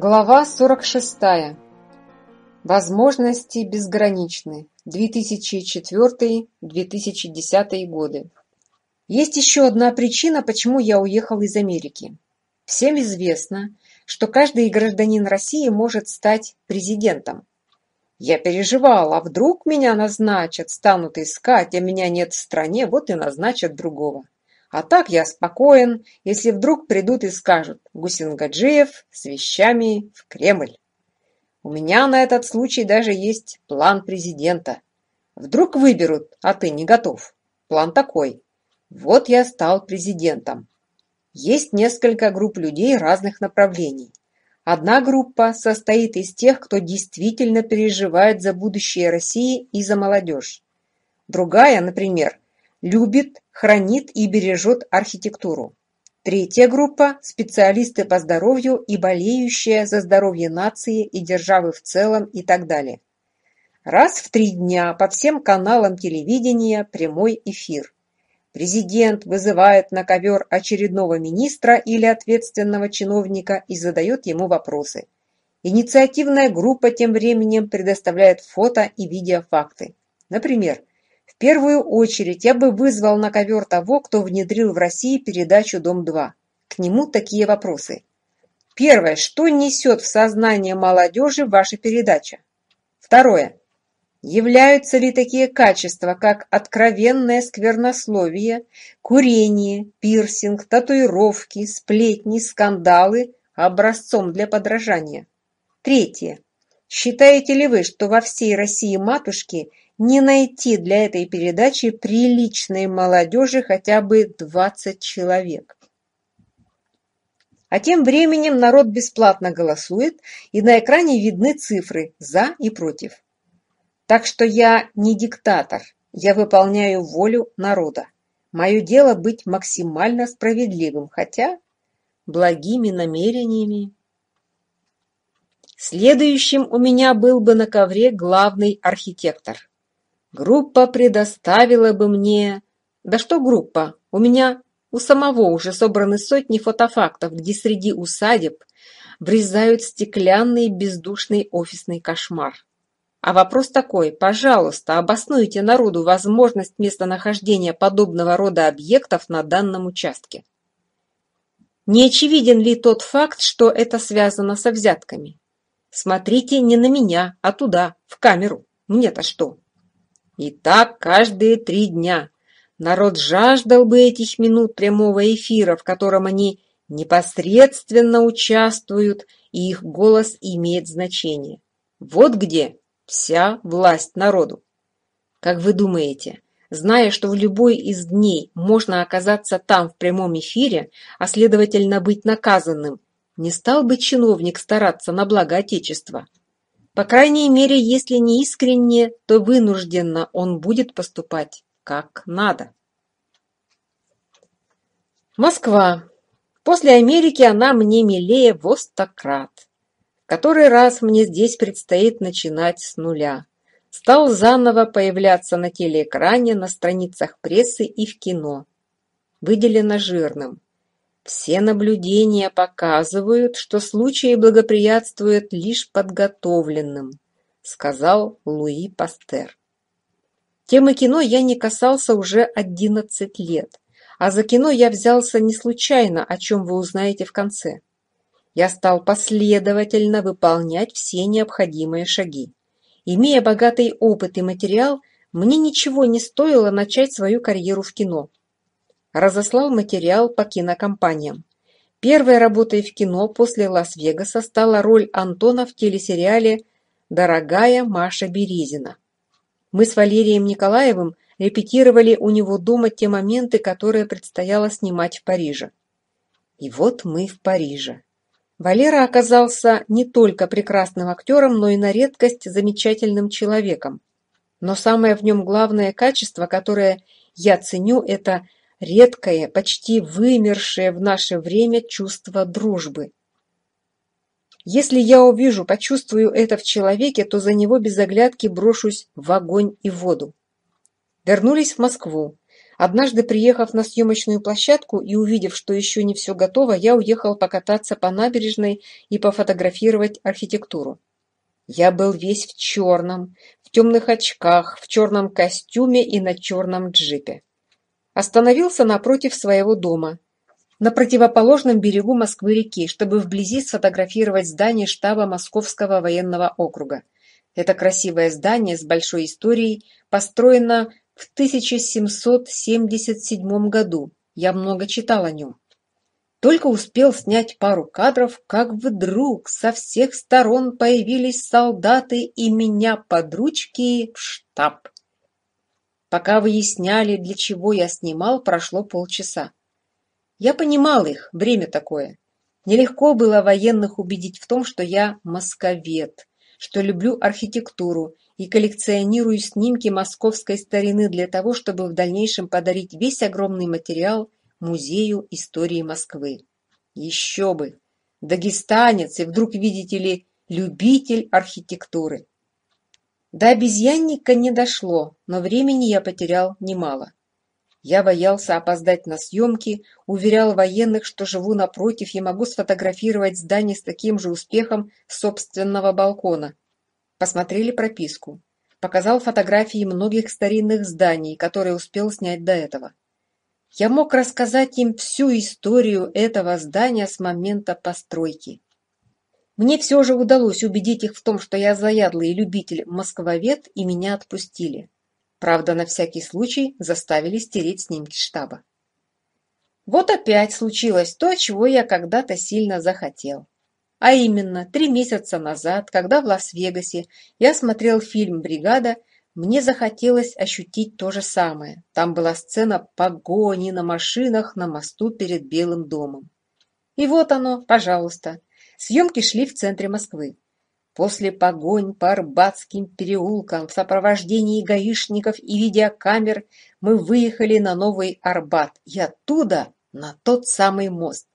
Глава 46. Возможности безграничны. 2004-2010 годы. Есть еще одна причина, почему я уехал из Америки. Всем известно, что каждый гражданин России может стать президентом. Я переживал, а вдруг меня назначат, станут искать, а меня нет в стране, вот и назначат другого. А так я спокоен, если вдруг придут и скажут "Гусингаджиев с вещами в Кремль». У меня на этот случай даже есть план президента. Вдруг выберут, а ты не готов. План такой. Вот я стал президентом. Есть несколько групп людей разных направлений. Одна группа состоит из тех, кто действительно переживает за будущее России и за молодежь. Другая, например, – любит, хранит и бережет архитектуру. Третья группа – специалисты по здоровью и болеющие за здоровье нации и державы в целом и так далее. Раз в три дня по всем каналам телевидения прямой эфир. Президент вызывает на ковер очередного министра или ответственного чиновника и задает ему вопросы. Инициативная группа тем временем предоставляет фото и видеофакты. Например, первую очередь я бы вызвал на ковер того, кто внедрил в России передачу «Дом-2». К нему такие вопросы. Первое. Что несет в сознание молодежи ваша передача? Второе. Являются ли такие качества, как откровенное сквернословие, курение, пирсинг, татуировки, сплетни, скандалы образцом для подражания? Третье. Считаете ли вы, что во всей России матушки не найти для этой передачи приличной молодежи хотя бы двадцать человек. А тем временем народ бесплатно голосует, и на экране видны цифры «за» и «против». Так что я не диктатор, я выполняю волю народа. Мое дело быть максимально справедливым, хотя благими намерениями. Следующим у меня был бы на ковре главный архитектор. Группа предоставила бы мне... Да что группа? У меня у самого уже собраны сотни фотофактов, где среди усадеб врезают стеклянный бездушный офисный кошмар. А вопрос такой, пожалуйста, обоснуйте народу возможность местонахождения подобного рода объектов на данном участке. Не очевиден ли тот факт, что это связано со взятками? Смотрите не на меня, а туда, в камеру. Мне-то что? И так каждые три дня. Народ жаждал бы этих минут прямого эфира, в котором они непосредственно участвуют, и их голос имеет значение. Вот где вся власть народу. Как вы думаете, зная, что в любой из дней можно оказаться там в прямом эфире, а следовательно быть наказанным, не стал бы чиновник стараться на благо Отечества – по крайней мере, если не искренне, то вынужденно он будет поступать как надо. Москва. После Америки она мне милее Востократ. Который раз мне здесь предстоит начинать с нуля. Стал заново появляться на телеэкране, на страницах прессы и в кино. Выделено жирным. Все наблюдения показывают, что случай благоприятствует лишь подготовленным, сказал Луи Пастер. Темы кино я не касался уже 11 лет, а за кино я взялся не случайно, о чем вы узнаете в конце. Я стал последовательно выполнять все необходимые шаги. Имея богатый опыт и материал, мне ничего не стоило начать свою карьеру в кино – Разослал материал по кинокомпаниям. Первой работой в кино после Лас-Вегаса стала роль Антона в телесериале «Дорогая Маша Березина». Мы с Валерием Николаевым репетировали у него дома те моменты, которые предстояло снимать в Париже. И вот мы в Париже. Валера оказался не только прекрасным актером, но и на редкость замечательным человеком. Но самое в нем главное качество, которое я ценю, это – редкое, почти вымершее в наше время чувство дружбы. Если я увижу, почувствую это в человеке, то за него без оглядки брошусь в огонь и воду. Вернулись в Москву. Однажды, приехав на съемочную площадку и увидев, что еще не все готово, я уехал покататься по набережной и пофотографировать архитектуру. Я был весь в черном, в темных очках, в черном костюме и на черном джипе остановился напротив своего дома, на противоположном берегу Москвы-реки, чтобы вблизи сфотографировать здание штаба Московского военного округа. Это красивое здание с большой историей построено в 1777 году. Я много читал о нем. Только успел снять пару кадров, как вдруг со всех сторон появились солдаты и меня под ручки в штаб. Пока выясняли, для чего я снимал, прошло полчаса. Я понимал их, время такое. Нелегко было военных убедить в том, что я московед, что люблю архитектуру и коллекционирую снимки московской старины для того, чтобы в дальнейшем подарить весь огромный материал Музею истории Москвы. Еще бы! Дагестанец и вдруг, видите ли, любитель архитектуры. До обезьянника не дошло, но времени я потерял немало. Я боялся опоздать на съемки, уверял военных, что живу напротив и могу сфотографировать здание с таким же успехом собственного балкона. Посмотрели прописку. Показал фотографии многих старинных зданий, которые успел снять до этого. Я мог рассказать им всю историю этого здания с момента постройки. Мне все же удалось убедить их в том, что я заядлый любитель москвовед, и меня отпустили. Правда, на всякий случай заставили стереть снимки штаба. Вот опять случилось то, чего я когда-то сильно захотел. А именно, три месяца назад, когда в Лас-Вегасе я смотрел фильм «Бригада», мне захотелось ощутить то же самое. Там была сцена погони на машинах на мосту перед Белым домом. И вот оно, пожалуйста, Съемки шли в центре Москвы. После погонь по Арбатским переулкам в сопровождении гаишников и видеокамер мы выехали на Новый Арбат и оттуда на тот самый мост.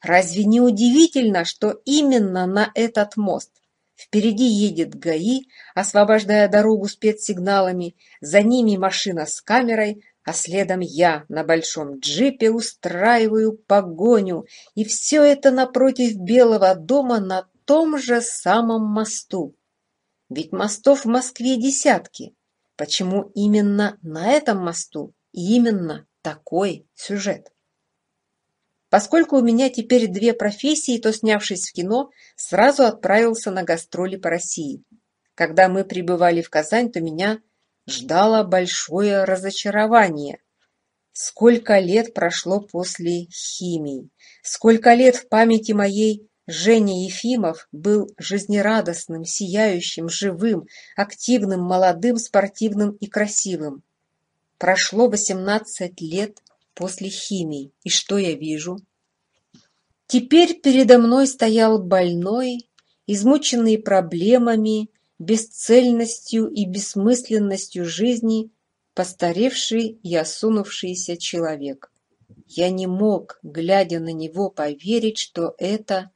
Разве не удивительно, что именно на этот мост? Впереди едет ГАИ, освобождая дорогу спецсигналами, за ними машина с камерой, а следом я на большом джипе устраиваю погоню, и все это напротив Белого дома на том же самом мосту. Ведь мостов в Москве десятки. Почему именно на этом мосту именно такой сюжет? Поскольку у меня теперь две профессии, то, снявшись в кино, сразу отправился на гастроли по России. Когда мы прибывали в Казань, то меня ждало большое разочарование. Сколько лет прошло после химии, сколько лет в памяти моей Женя Ефимов был жизнерадостным, сияющим, живым, активным, молодым, спортивным и красивым. Прошло 18 лет после химии, и что я вижу? Теперь передо мной стоял больной, измученный проблемами, бесцельностью и бессмысленностью жизни постаревший и осунувшийся человек. Я не мог, глядя на него, поверить, что это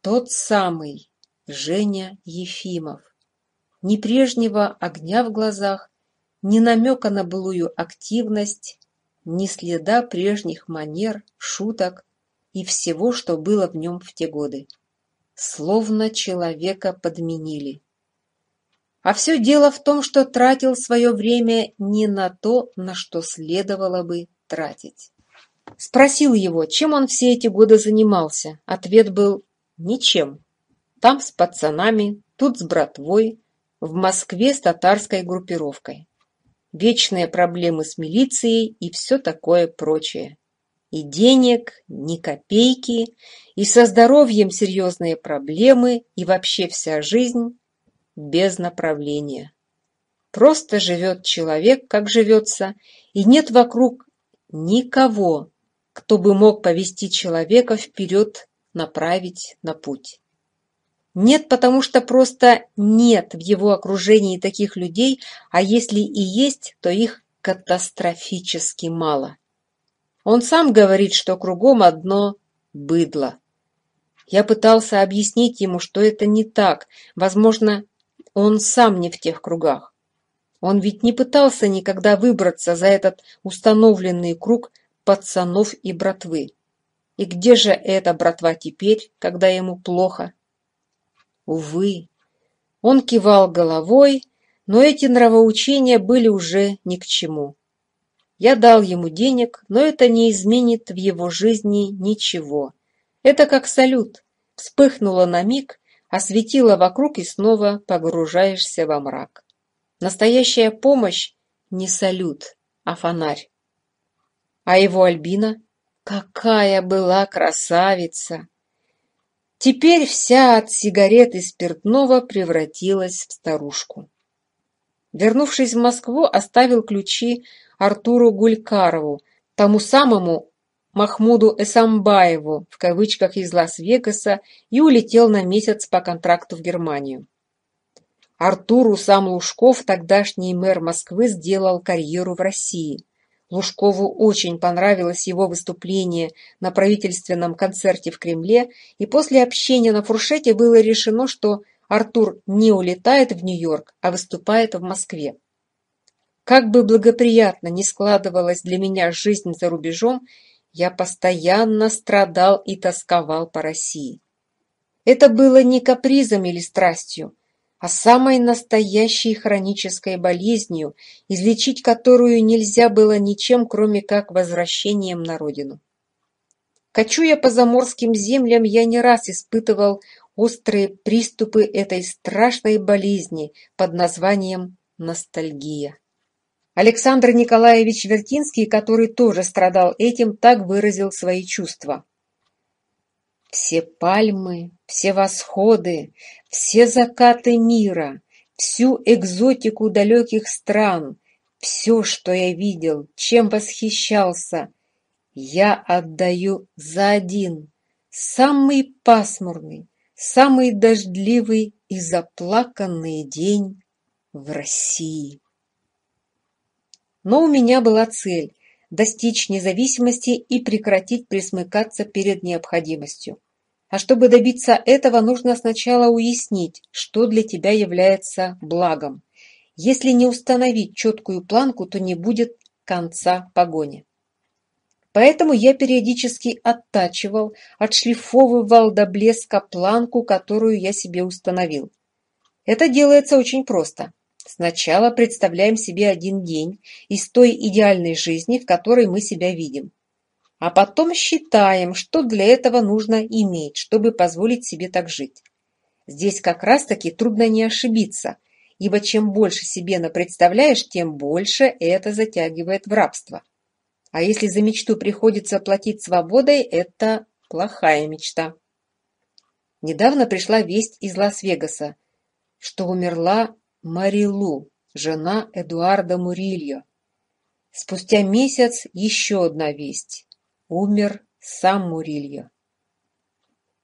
тот самый Женя Ефимов. Ни прежнего огня в глазах, ни намека на былую активность, ни следа прежних манер, шуток и всего, что было в нем в те годы. Словно человека подменили. А все дело в том, что тратил свое время не на то, на что следовало бы тратить. Спросил его, чем он все эти годы занимался. Ответ был «ничем». Там с пацанами, тут с братвой, в Москве с татарской группировкой. Вечные проблемы с милицией и все такое прочее. И денег, ни копейки, и со здоровьем серьезные проблемы, и вообще вся жизнь без направления. Просто живет человек, как живется, и нет вокруг никого, кто бы мог повести человека вперед, направить на путь. Нет, потому что просто нет в его окружении таких людей, а если и есть, то их катастрофически мало. Он сам говорит, что кругом одно быдло. Я пытался объяснить ему, что это не так, возможно, он сам не в тех кругах. Он ведь не пытался никогда выбраться за этот установленный круг пацанов и братвы. И где же эта братва теперь, когда ему плохо? Увы. Он кивал головой, но эти нравоучения были уже ни к чему. Я дал ему денег, но это не изменит в его жизни ничего. Это как салют. Вспыхнуло на миг, осветила вокруг и снова погружаешься во мрак. Настоящая помощь — не салют, а фонарь. А его Альбина? Какая была красавица! Теперь вся от сигарет и спиртного превратилась в старушку. Вернувшись в Москву, оставил ключи Артуру Гулькарову, тому самому, Махмуду Эсамбаеву, в кавычках из Лас-Вегаса, и улетел на месяц по контракту в Германию. Артуру сам Лужков, тогдашний мэр Москвы, сделал карьеру в России. Лужкову очень понравилось его выступление на правительственном концерте в Кремле, и после общения на фуршете было решено, что Артур не улетает в Нью-Йорк, а выступает в Москве. Как бы благоприятно ни складывалась для меня жизнь за рубежом, я постоянно страдал и тосковал по России. Это было не капризом или страстью, а самой настоящей хронической болезнью, излечить которую нельзя было ничем, кроме как возвращением на родину. Кочуя по заморским землям, я не раз испытывал острые приступы этой страшной болезни под названием ностальгия. Александр Николаевич Вертинский, который тоже страдал этим, так выразил свои чувства. «Все пальмы, все восходы, все закаты мира, всю экзотику далеких стран, все, что я видел, чем восхищался, я отдаю за один, самый пасмурный, самый дождливый и заплаканный день в России». Но у меня была цель – достичь независимости и прекратить присмыкаться перед необходимостью. А чтобы добиться этого, нужно сначала уяснить, что для тебя является благом. Если не установить четкую планку, то не будет конца погони. Поэтому я периодически оттачивал, отшлифовывал до блеска планку, которую я себе установил. Это делается очень просто. Сначала представляем себе один день из той идеальной жизни, в которой мы себя видим. А потом считаем, что для этого нужно иметь, чтобы позволить себе так жить. Здесь как раз-таки трудно не ошибиться, ибо чем больше себе напредставляешь, тем больше это затягивает в рабство. А если за мечту приходится платить свободой, это плохая мечта. Недавно пришла весть из Лас-Вегаса, что умерла Марилу, жена Эдуарда Мурильо. Спустя месяц еще одна весть. Умер сам Мурильо.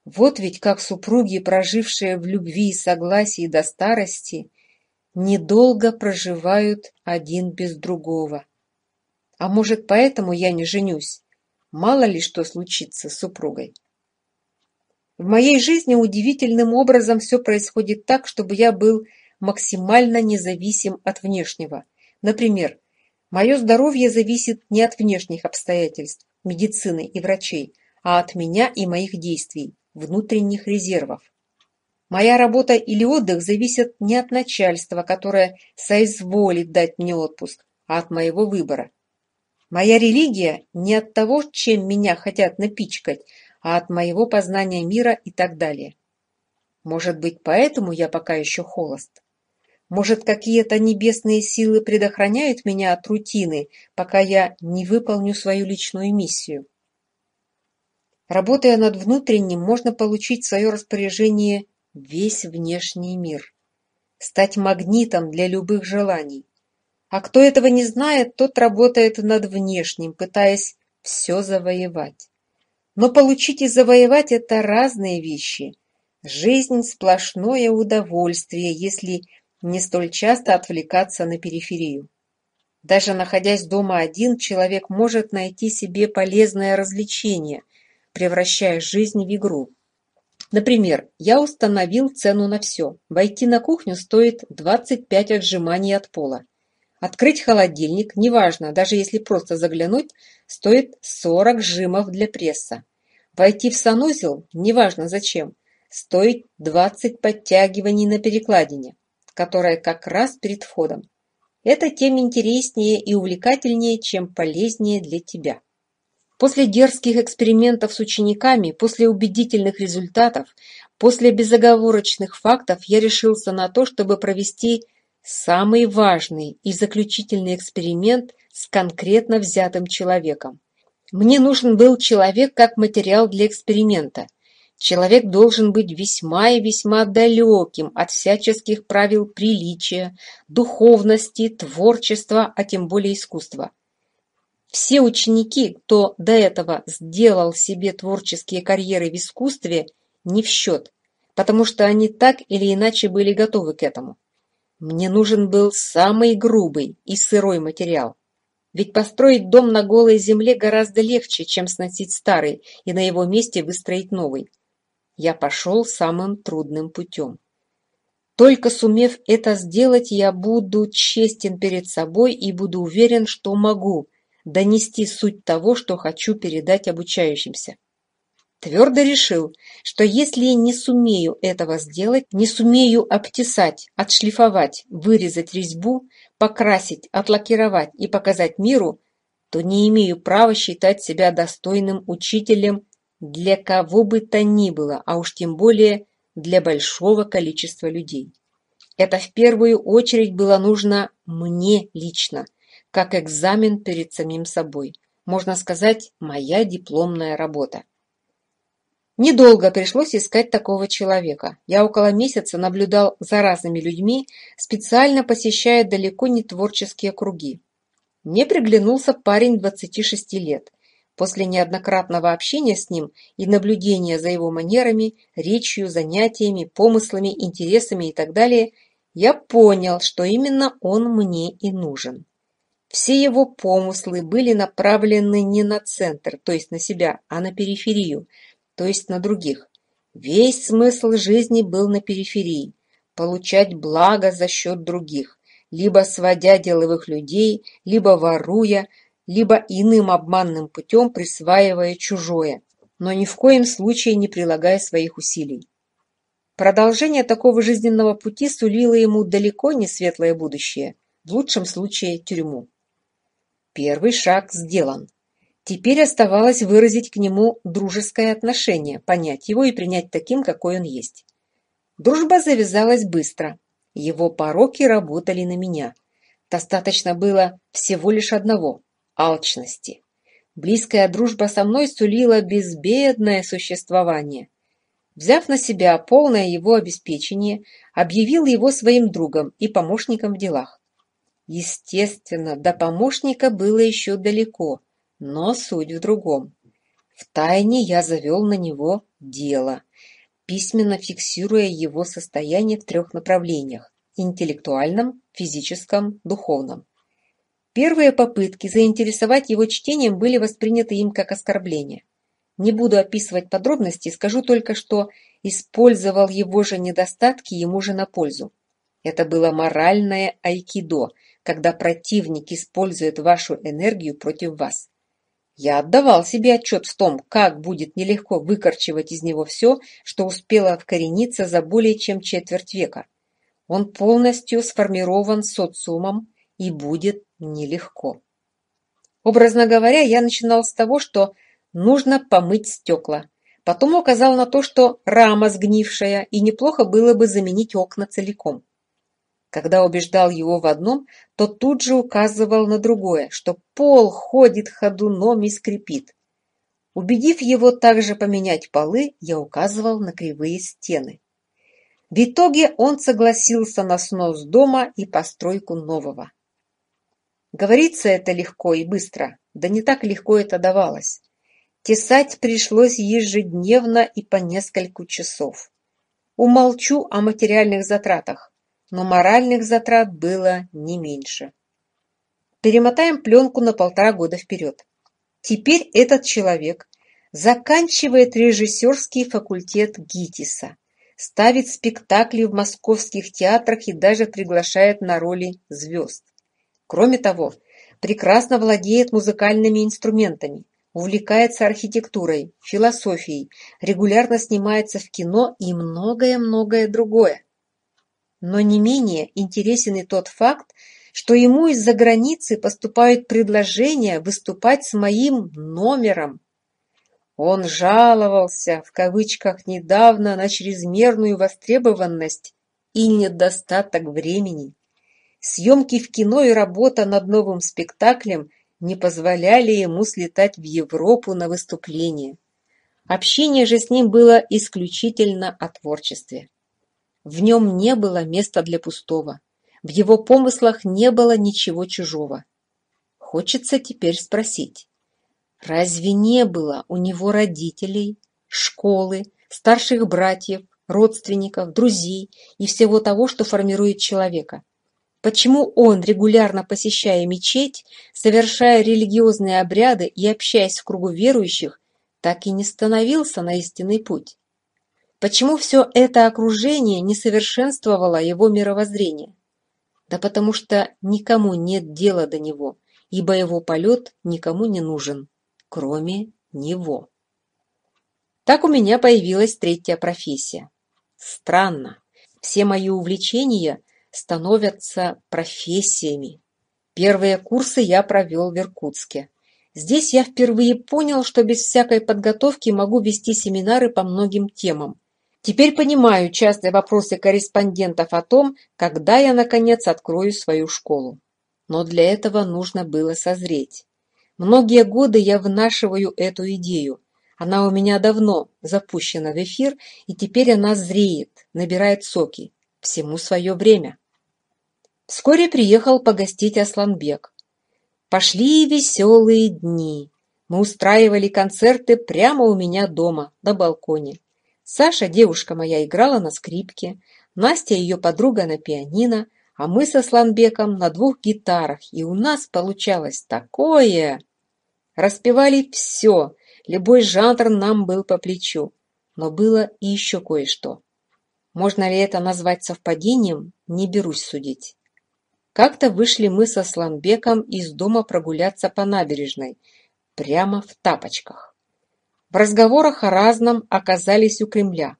Вот ведь как супруги, прожившие в любви и согласии до старости, недолго проживают один без другого. А может, поэтому я не женюсь? Мало ли что случится с супругой. В моей жизни удивительным образом все происходит так, чтобы я был максимально независим от внешнего. Например, мое здоровье зависит не от внешних обстоятельств, медицины и врачей, а от меня и моих действий, внутренних резервов. Моя работа или отдых зависят не от начальства, которое соизволит дать мне отпуск, а от моего выбора. Моя религия не от того, чем меня хотят напичкать, а от моего познания мира и так далее. Может быть, поэтому я пока еще холост. Может, какие-то небесные силы предохраняют меня от рутины, пока я не выполню свою личную миссию? Работая над внутренним, можно получить в свое распоряжение весь внешний мир, стать магнитом для любых желаний. А кто этого не знает, тот работает над внешним, пытаясь все завоевать. Но получить и завоевать – это разные вещи. Жизнь – сплошное удовольствие, если не столь часто отвлекаться на периферию. Даже находясь дома один, человек может найти себе полезное развлечение, превращая жизнь в игру. Например, я установил цену на все. Войти на кухню стоит 25 отжиманий от пола. Открыть холодильник, неважно, даже если просто заглянуть, стоит 40 жимов для пресса. Войти в санузел, неважно зачем, стоит 20 подтягиваний на перекладине которая как раз перед входом. Это тем интереснее и увлекательнее, чем полезнее для тебя. После дерзких экспериментов с учениками, после убедительных результатов, после безоговорочных фактов я решился на то, чтобы провести самый важный и заключительный эксперимент с конкретно взятым человеком. Мне нужен был человек как материал для эксперимента – Человек должен быть весьма и весьма далеким от всяческих правил приличия, духовности, творчества, а тем более искусства. Все ученики, кто до этого сделал себе творческие карьеры в искусстве, не в счет, потому что они так или иначе были готовы к этому. Мне нужен был самый грубый и сырой материал. Ведь построить дом на голой земле гораздо легче, чем сносить старый и на его месте выстроить новый. Я пошел самым трудным путем. Только сумев это сделать, я буду честен перед собой и буду уверен, что могу донести суть того, что хочу передать обучающимся. Твердо решил, что если не сумею этого сделать, не сумею обтесать, отшлифовать, вырезать резьбу, покрасить, отлакировать и показать миру, то не имею права считать себя достойным учителем для кого бы то ни было, а уж тем более для большого количества людей. Это в первую очередь было нужно мне лично, как экзамен перед самим собой. Можно сказать, моя дипломная работа. Недолго пришлось искать такого человека. Я около месяца наблюдал за разными людьми, специально посещая далеко не творческие круги. Мне приглянулся парень 26 лет. После неоднократного общения с ним и наблюдения за его манерами, речью, занятиями, помыслами, интересами и так далее, я понял, что именно он мне и нужен. Все его помыслы были направлены не на центр, то есть на себя, а на периферию, то есть на других. Весь смысл жизни был на периферии – получать благо за счет других, либо сводя деловых людей, либо воруя, либо иным обманным путем присваивая чужое, но ни в коем случае не прилагая своих усилий. Продолжение такого жизненного пути сулило ему далеко не светлое будущее, в лучшем случае тюрьму. Первый шаг сделан. Теперь оставалось выразить к нему дружеское отношение, понять его и принять таким, какой он есть. Дружба завязалась быстро. Его пороки работали на меня. Достаточно было всего лишь одного алчности. Близкая дружба со мной сулила безбедное существование. Взяв на себя полное его обеспечение, объявил его своим другом и помощником в делах. Естественно, до помощника было еще далеко, но суть в другом. Втайне я завел на него дело, письменно фиксируя его состояние в трех направлениях – интеллектуальном, физическом, духовном. Первые попытки заинтересовать его чтением были восприняты им как оскорбление. Не буду описывать подробности, скажу только, что использовал его же недостатки ему же на пользу. Это было моральное айкидо, когда противник использует вашу энергию против вас. Я отдавал себе отчет в том, как будет нелегко выкорчевать из него все, что успело вкорениться за более чем четверть века. Он полностью сформирован социумом и будет нелегко. Образно говоря, я начинал с того, что нужно помыть стекла. Потом указал на то, что рама сгнившая, и неплохо было бы заменить окна целиком. Когда убеждал его в одном, то тут же указывал на другое, что пол ходит ходуном и скрипит. Убедив его также поменять полы, я указывал на кривые стены. В итоге он согласился на снос дома и постройку нового. Говорится это легко и быстро, да не так легко это давалось. Тесать пришлось ежедневно и по нескольку часов. Умолчу о материальных затратах, но моральных затрат было не меньше. Перемотаем пленку на полтора года вперед. Теперь этот человек заканчивает режиссерский факультет ГИТИСа, ставит спектакли в московских театрах и даже приглашает на роли звезд. Кроме того, прекрасно владеет музыкальными инструментами, увлекается архитектурой, философией, регулярно снимается в кино и многое-многое другое. Но не менее интересен и тот факт, что ему из-за границы поступают предложения выступать с моим номером. Он жаловался, в кавычках, недавно на чрезмерную востребованность и недостаток времени. Съемки в кино и работа над новым спектаклем не позволяли ему слетать в Европу на выступление. Общение же с ним было исключительно о творчестве. В нем не было места для пустого. В его помыслах не было ничего чужого. Хочется теперь спросить, разве не было у него родителей, школы, старших братьев, родственников, друзей и всего того, что формирует человека? почему он, регулярно посещая мечеть, совершая религиозные обряды и общаясь в кругу верующих, так и не становился на истинный путь? Почему все это окружение не совершенствовало его мировоззрение? Да потому что никому нет дела до него, ибо его полет никому не нужен, кроме него. Так у меня появилась третья профессия. Странно. Все мои увлечения становятся профессиями. Первые курсы я провел в Иркутске. Здесь я впервые понял, что без всякой подготовки могу вести семинары по многим темам. Теперь понимаю частые вопросы корреспондентов о том, когда я, наконец, открою свою школу. Но для этого нужно было созреть. Многие годы я вынашиваю эту идею. Она у меня давно запущена в эфир, и теперь она зреет, набирает соки. Всему свое время. Вскоре приехал погостить Асланбек. Пошли веселые дни. Мы устраивали концерты прямо у меня дома, на балконе. Саша, девушка моя, играла на скрипке, Настя, ее подруга, на пианино, а мы со Сланбеком на двух гитарах, и у нас получалось такое! Распевали все, любой жанр нам был по плечу, но было и еще кое-что. Можно ли это назвать совпадением, не берусь судить. Как-то вышли мы со Сланбеком из дома прогуляться по набережной, прямо в тапочках. В разговорах о разном оказались у Кремля.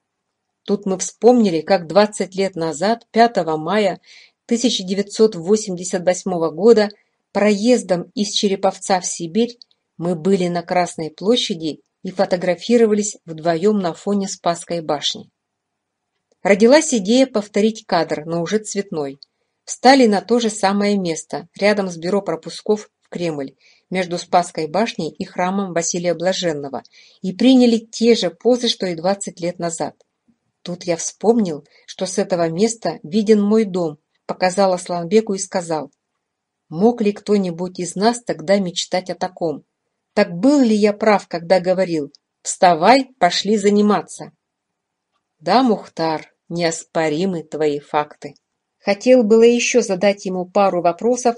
Тут мы вспомнили, как 20 лет назад, 5 мая 1988 года, проездом из Череповца в Сибирь мы были на Красной площади и фотографировались вдвоем на фоне Спасской башни. Родилась идея повторить кадр, но уже цветной – Встали на то же самое место, рядом с бюро пропусков в Кремль, между Спасской башней и храмом Василия Блаженного, и приняли те же позы, что и 20 лет назад. Тут я вспомнил, что с этого места виден мой дом, показал Асланбеку и сказал, «Мог ли кто-нибудь из нас тогда мечтать о таком? Так был ли я прав, когда говорил, вставай, пошли заниматься?» «Да, Мухтар, неоспоримы твои факты». Хотел было еще задать ему пару вопросов,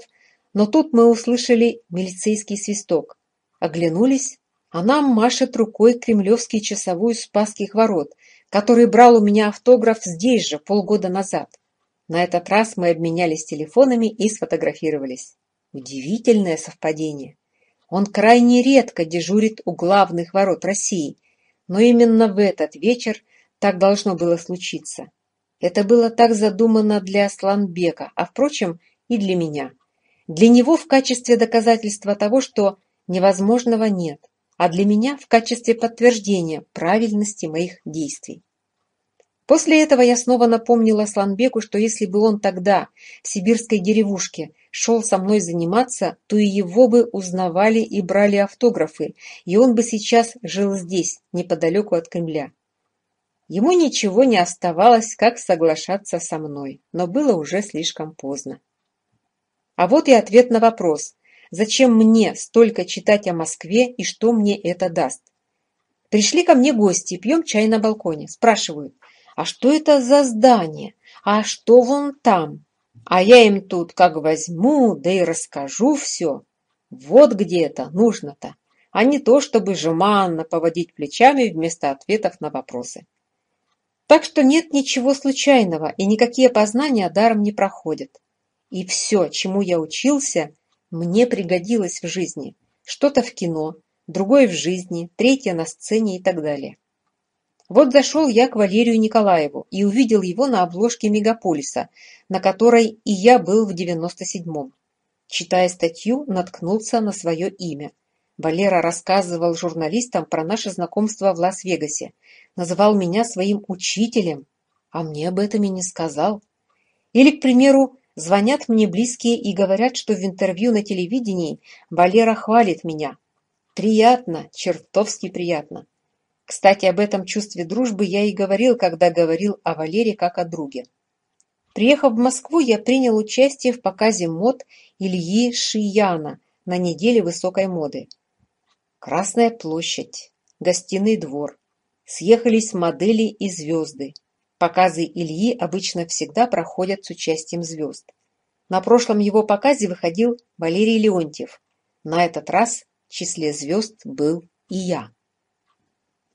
но тут мы услышали милицейский свисток. Оглянулись, а нам машет рукой кремлевский часовой с Спасских ворот, который брал у меня автограф здесь же, полгода назад. На этот раз мы обменялись телефонами и сфотографировались. Удивительное совпадение. Он крайне редко дежурит у главных ворот России, но именно в этот вечер так должно было случиться. Это было так задумано для Асланбека, а, впрочем, и для меня. Для него в качестве доказательства того, что невозможного нет, а для меня в качестве подтверждения правильности моих действий. После этого я снова напомнила Сланбеку, что если бы он тогда в сибирской деревушке шел со мной заниматься, то и его бы узнавали и брали автографы, и он бы сейчас жил здесь, неподалеку от Кремля. Ему ничего не оставалось, как соглашаться со мной, но было уже слишком поздно. А вот и ответ на вопрос, зачем мне столько читать о Москве и что мне это даст? Пришли ко мне гости, пьем чай на балконе. Спрашивают, а что это за здание? А что вон там? А я им тут как возьму, да и расскажу все. Вот где это нужно-то, а не то, чтобы жеманно поводить плечами вместо ответов на вопросы. Так что нет ничего случайного, и никакие познания даром не проходят. И все, чему я учился, мне пригодилось в жизни. Что-то в кино, другое в жизни, третье на сцене и так далее. Вот зашел я к Валерию Николаеву и увидел его на обложке «Мегаполиса», на которой и я был в 97-м. Читая статью, наткнулся на свое имя. Валера рассказывал журналистам про наше знакомство в Лас-Вегасе, называл меня своим учителем, а мне об этом и не сказал. Или, к примеру, звонят мне близкие и говорят, что в интервью на телевидении Валера хвалит меня. Приятно, чертовски приятно. Кстати, об этом чувстве дружбы я и говорил, когда говорил о Валере как о друге. Приехав в Москву, я принял участие в показе мод Ильи Шияна на неделе высокой моды. Красная площадь, гостиный двор, съехались модели и звезды. Показы Ильи обычно всегда проходят с участием звезд. На прошлом его показе выходил Валерий Леонтьев. На этот раз в числе звезд был и я.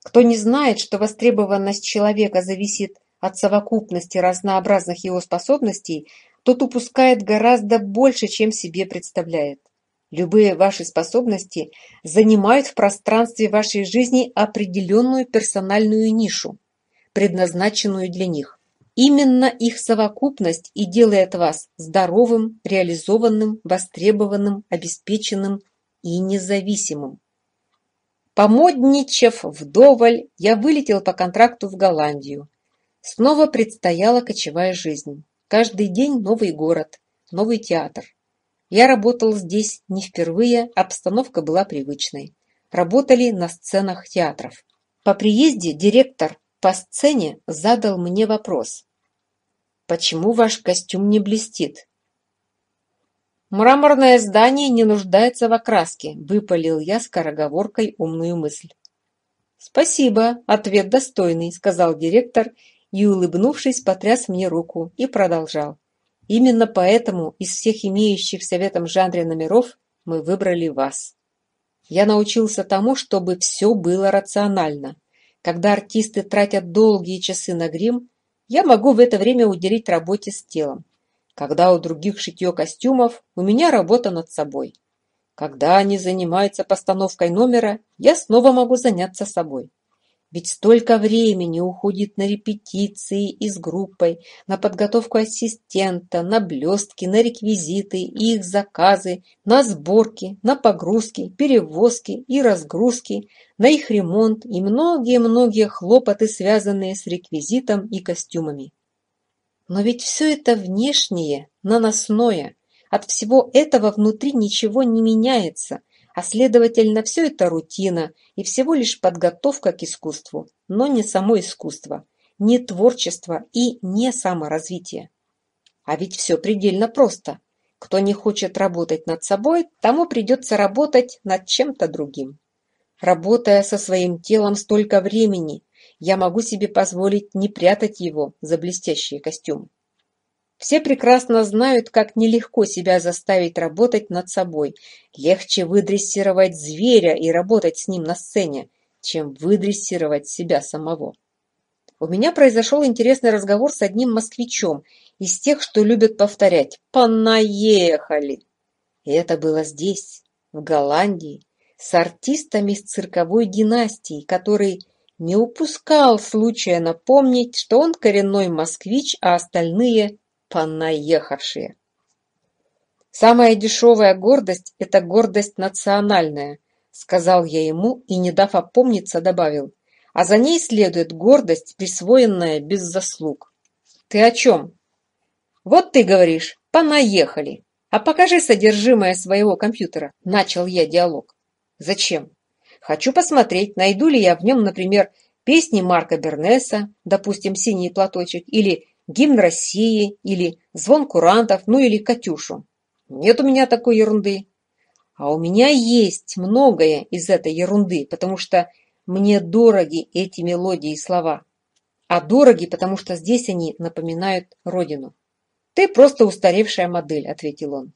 Кто не знает, что востребованность человека зависит от совокупности разнообразных его способностей, тот упускает гораздо больше, чем себе представляет. Любые ваши способности занимают в пространстве вашей жизни определенную персональную нишу, предназначенную для них. Именно их совокупность и делает вас здоровым, реализованным, востребованным, обеспеченным и независимым. Помодничав вдоволь, я вылетел по контракту в Голландию. Снова предстояла кочевая жизнь. Каждый день новый город, новый театр. Я работал здесь не впервые, а обстановка была привычной. Работали на сценах театров. По приезде директор по сцене задал мне вопрос. «Почему ваш костюм не блестит?» «Мраморное здание не нуждается в окраске», — выпалил я скороговоркой умную мысль. «Спасибо, ответ достойный», — сказал директор и, улыбнувшись, потряс мне руку и продолжал. Именно поэтому из всех имеющихся в советом жанре номеров мы выбрали вас. Я научился тому, чтобы все было рационально. Когда артисты тратят долгие часы на грим, я могу в это время уделить работе с телом. Когда у других шитье костюмов, у меня работа над собой. Когда они занимаются постановкой номера, я снова могу заняться собой. Ведь столько времени уходит на репетиции и с группой, на подготовку ассистента, на блестки, на реквизиты и их заказы, на сборки, на погрузки, перевозки и разгрузки, на их ремонт и многие-многие хлопоты, связанные с реквизитом и костюмами. Но ведь все это внешнее, наносное. От всего этого внутри ничего не меняется а следовательно все это рутина и всего лишь подготовка к искусству, но не само искусство, не творчество и не саморазвитие. А ведь все предельно просто. Кто не хочет работать над собой, тому придется работать над чем-то другим. Работая со своим телом столько времени, я могу себе позволить не прятать его за блестящие костюмы. Все прекрасно знают, как нелегко себя заставить работать над собой. Легче выдрессировать зверя и работать с ним на сцене, чем выдрессировать себя самого. У меня произошел интересный разговор с одним москвичом из тех, что любят повторять «понаехали». И это было здесь, в Голландии, с артистами из цирковой династии, который не упускал случая напомнить, что он коренной москвич, а остальные понаехавшие. «Самая дешевая гордость — это гордость национальная», — сказал я ему и, не дав опомниться, добавил. «А за ней следует гордость, присвоенная без заслуг». «Ты о чем?» «Вот ты говоришь, понаехали. А покажи содержимое своего компьютера», — начал я диалог. «Зачем?» «Хочу посмотреть, найду ли я в нем, например, песни Марка Бернеса, допустим, «Синий платочек» или гимн России или звон курантов, ну или Катюшу. Нет у меня такой ерунды. А у меня есть многое из этой ерунды, потому что мне дороги эти мелодии и слова. А дороги, потому что здесь они напоминают родину. Ты просто устаревшая модель, ответил он.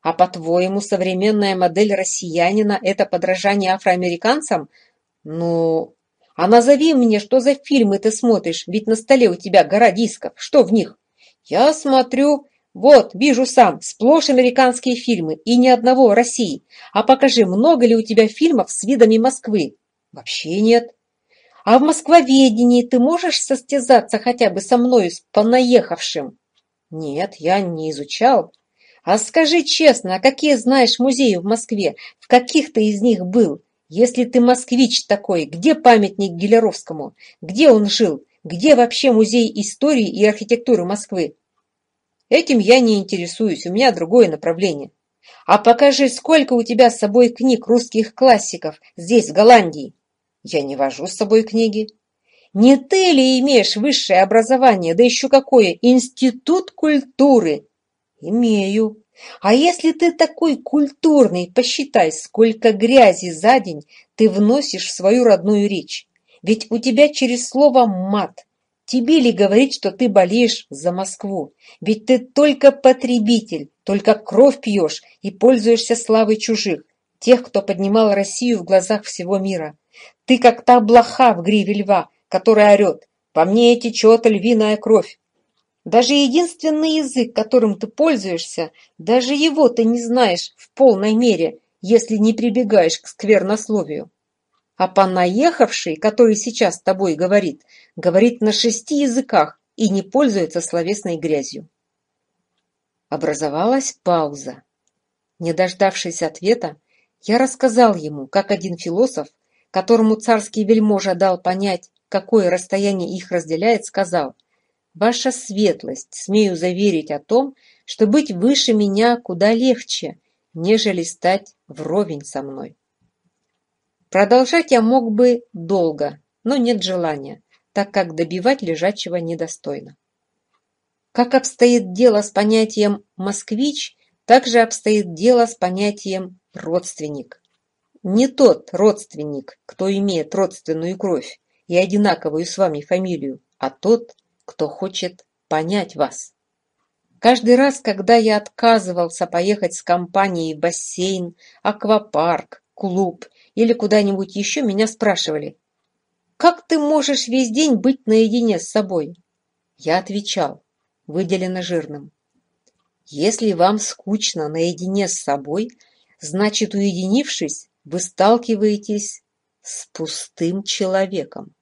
А по-твоему, современная модель россиянина – это подражание афроамериканцам? Ну, а назови мне, что за фильмы ты смотришь, ведь на столе у тебя гора дисков. Что в них? Я смотрю... Вот, вижу сам, сплошь американские фильмы, и ни одного России. А покажи, много ли у тебя фильмов с видами Москвы? Вообще нет. А в москвоведении ты можешь состязаться хотя бы со мною, с понаехавшим? Нет, я не изучал. А скажи честно, а какие знаешь музеи в Москве? В каких ты из них был? Если ты москвич такой, где памятник Гелеровскому? Где он жил? Где вообще музей истории и архитектуры Москвы? Этим я не интересуюсь, у меня другое направление. А покажи, сколько у тебя с собой книг русских классиков здесь, в Голландии? Я не вожу с собой книги. Не ты ли имеешь высшее образование, да еще какое? Институт культуры. Имею. А если ты такой культурный, посчитай, сколько грязи за день ты вносишь в свою родную речь. Ведь у тебя через слово «мат». Тебе ли говорить, что ты болеешь за Москву? Ведь ты только потребитель, только кровь пьешь и пользуешься славой чужих, тех, кто поднимал Россию в глазах всего мира. Ты как та блоха в гриве льва, которая орет «По мне течет львиная кровь». Даже единственный язык, которым ты пользуешься, даже его ты не знаешь в полной мере, если не прибегаешь к сквернословию. А понаехавший, который сейчас с тобой говорит, говорит на шести языках и не пользуется словесной грязью. Образовалась пауза. Не дождавшись ответа, я рассказал ему, как один философ, которому царский вельможа дал понять, какое расстояние их разделяет, сказал – Ваша светлость, смею заверить о том, что быть выше меня куда легче, нежели стать вровень со мной. Продолжать я мог бы долго, но нет желания, так как добивать лежачего недостойно. Как обстоит дело с понятием «москвич», так же обстоит дело с понятием «родственник». Не тот родственник, кто имеет родственную кровь и одинаковую с вами фамилию, а тот – кто хочет понять вас. Каждый раз, когда я отказывался поехать с компанией в бассейн, аквапарк, клуб или куда-нибудь еще, меня спрашивали, «Как ты можешь весь день быть наедине с собой?» Я отвечал, выделено жирным. «Если вам скучно наедине с собой, значит, уединившись, вы сталкиваетесь с пустым человеком.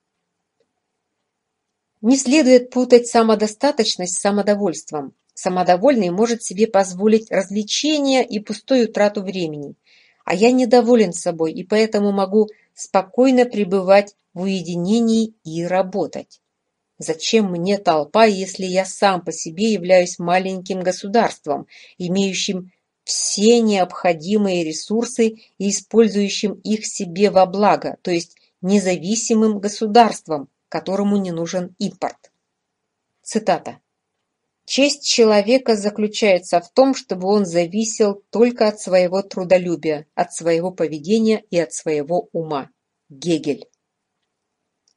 Не следует путать самодостаточность с самодовольством. Самодовольный может себе позволить развлечения и пустую трату времени. А я недоволен собой и поэтому могу спокойно пребывать в уединении и работать. Зачем мне толпа, если я сам по себе являюсь маленьким государством, имеющим все необходимые ресурсы и использующим их себе во благо, то есть независимым государством, которому не нужен импорт. Цитата. «Честь человека заключается в том, чтобы он зависел только от своего трудолюбия, от своего поведения и от своего ума». Гегель.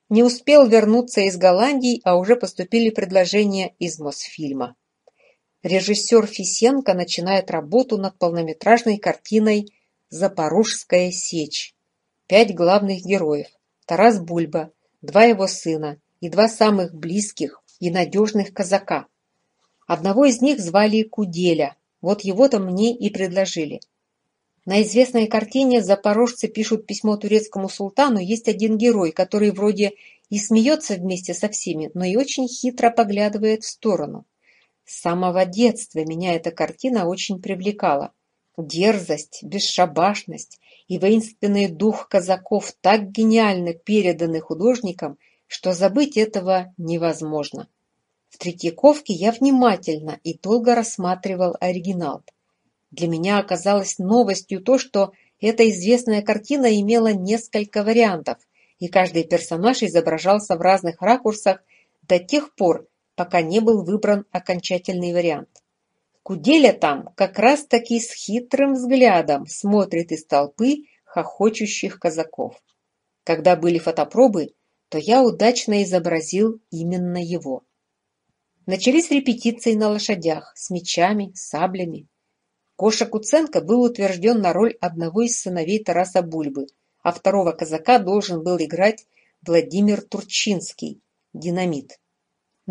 Не успел вернуться из Голландии, а уже поступили предложения из Мосфильма. Режиссер Фисенко начинает работу над полнометражной картиной «Запорожская сечь». Пять главных героев – Тарас Бульба, два его сына и два самых близких и надежных казака. Одного из них звали Куделя, вот его-то мне и предложили. На известной картине «Запорожцы пишут письмо турецкому султану» есть один герой, который вроде и смеется вместе со всеми, но и очень хитро поглядывает в сторону. С самого детства меня эта картина очень привлекала. Дерзость, бесшабашность и воинственный дух казаков так гениально переданы художникам, что забыть этого невозможно. В Третьяковке я внимательно и долго рассматривал оригинал. Для меня оказалось новостью то, что эта известная картина имела несколько вариантов, и каждый персонаж изображался в разных ракурсах до тех пор, пока не был выбран окончательный вариант куделя там как раз-таки с хитрым взглядом смотрит из толпы хохочущих казаков. Когда были фотопробы, то я удачно изобразил именно его. Начались репетиции на лошадях, с мечами, саблями. Коша Куценко был утвержден на роль одного из сыновей Тараса Бульбы, а второго казака должен был играть Владимир Турчинский, динамит.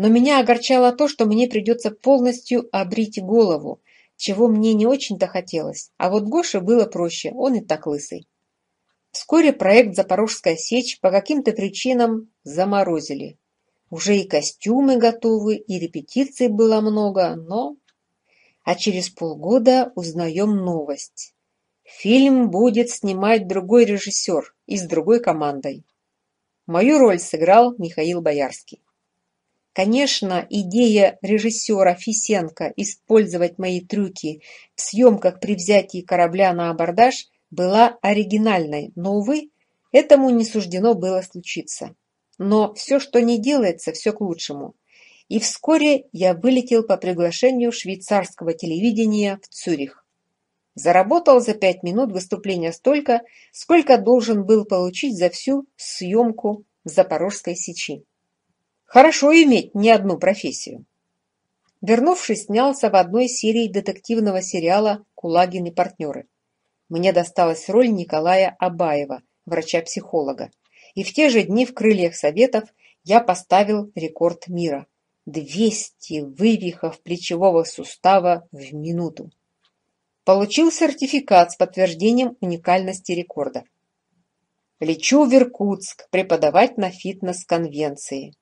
Но меня огорчало то, что мне придется полностью обрить голову, чего мне не очень-то хотелось. А вот Гоше было проще, он и так лысый. Вскоре проект «Запорожская сечь» по каким-то причинам заморозили. Уже и костюмы готовы, и репетиций было много, но... А через полгода узнаем новость. Фильм будет снимать другой режиссер и с другой командой. Мою роль сыграл Михаил Боярский. Конечно, идея режиссера Фисенко использовать мои трюки в съемках при взятии корабля на абордаж была оригинальной, но, увы, этому не суждено было случиться. Но все, что не делается, все к лучшему. И вскоре я вылетел по приглашению швейцарского телевидения в Цюрих. Заработал за пять минут выступления столько, сколько должен был получить за всю съемку в «Запорожской сечи». Хорошо иметь не одну профессию. Вернувшись, снялся в одной серии детективного сериала «Кулагин и партнеры». Мне досталась роль Николая Абаева, врача-психолога. И в те же дни в «Крыльях Советов» я поставил рекорд мира. 200 вывихов плечевого сустава в минуту. Получил сертификат с подтверждением уникальности рекорда. Лечу в Иркутск преподавать на фитнес-конвенции.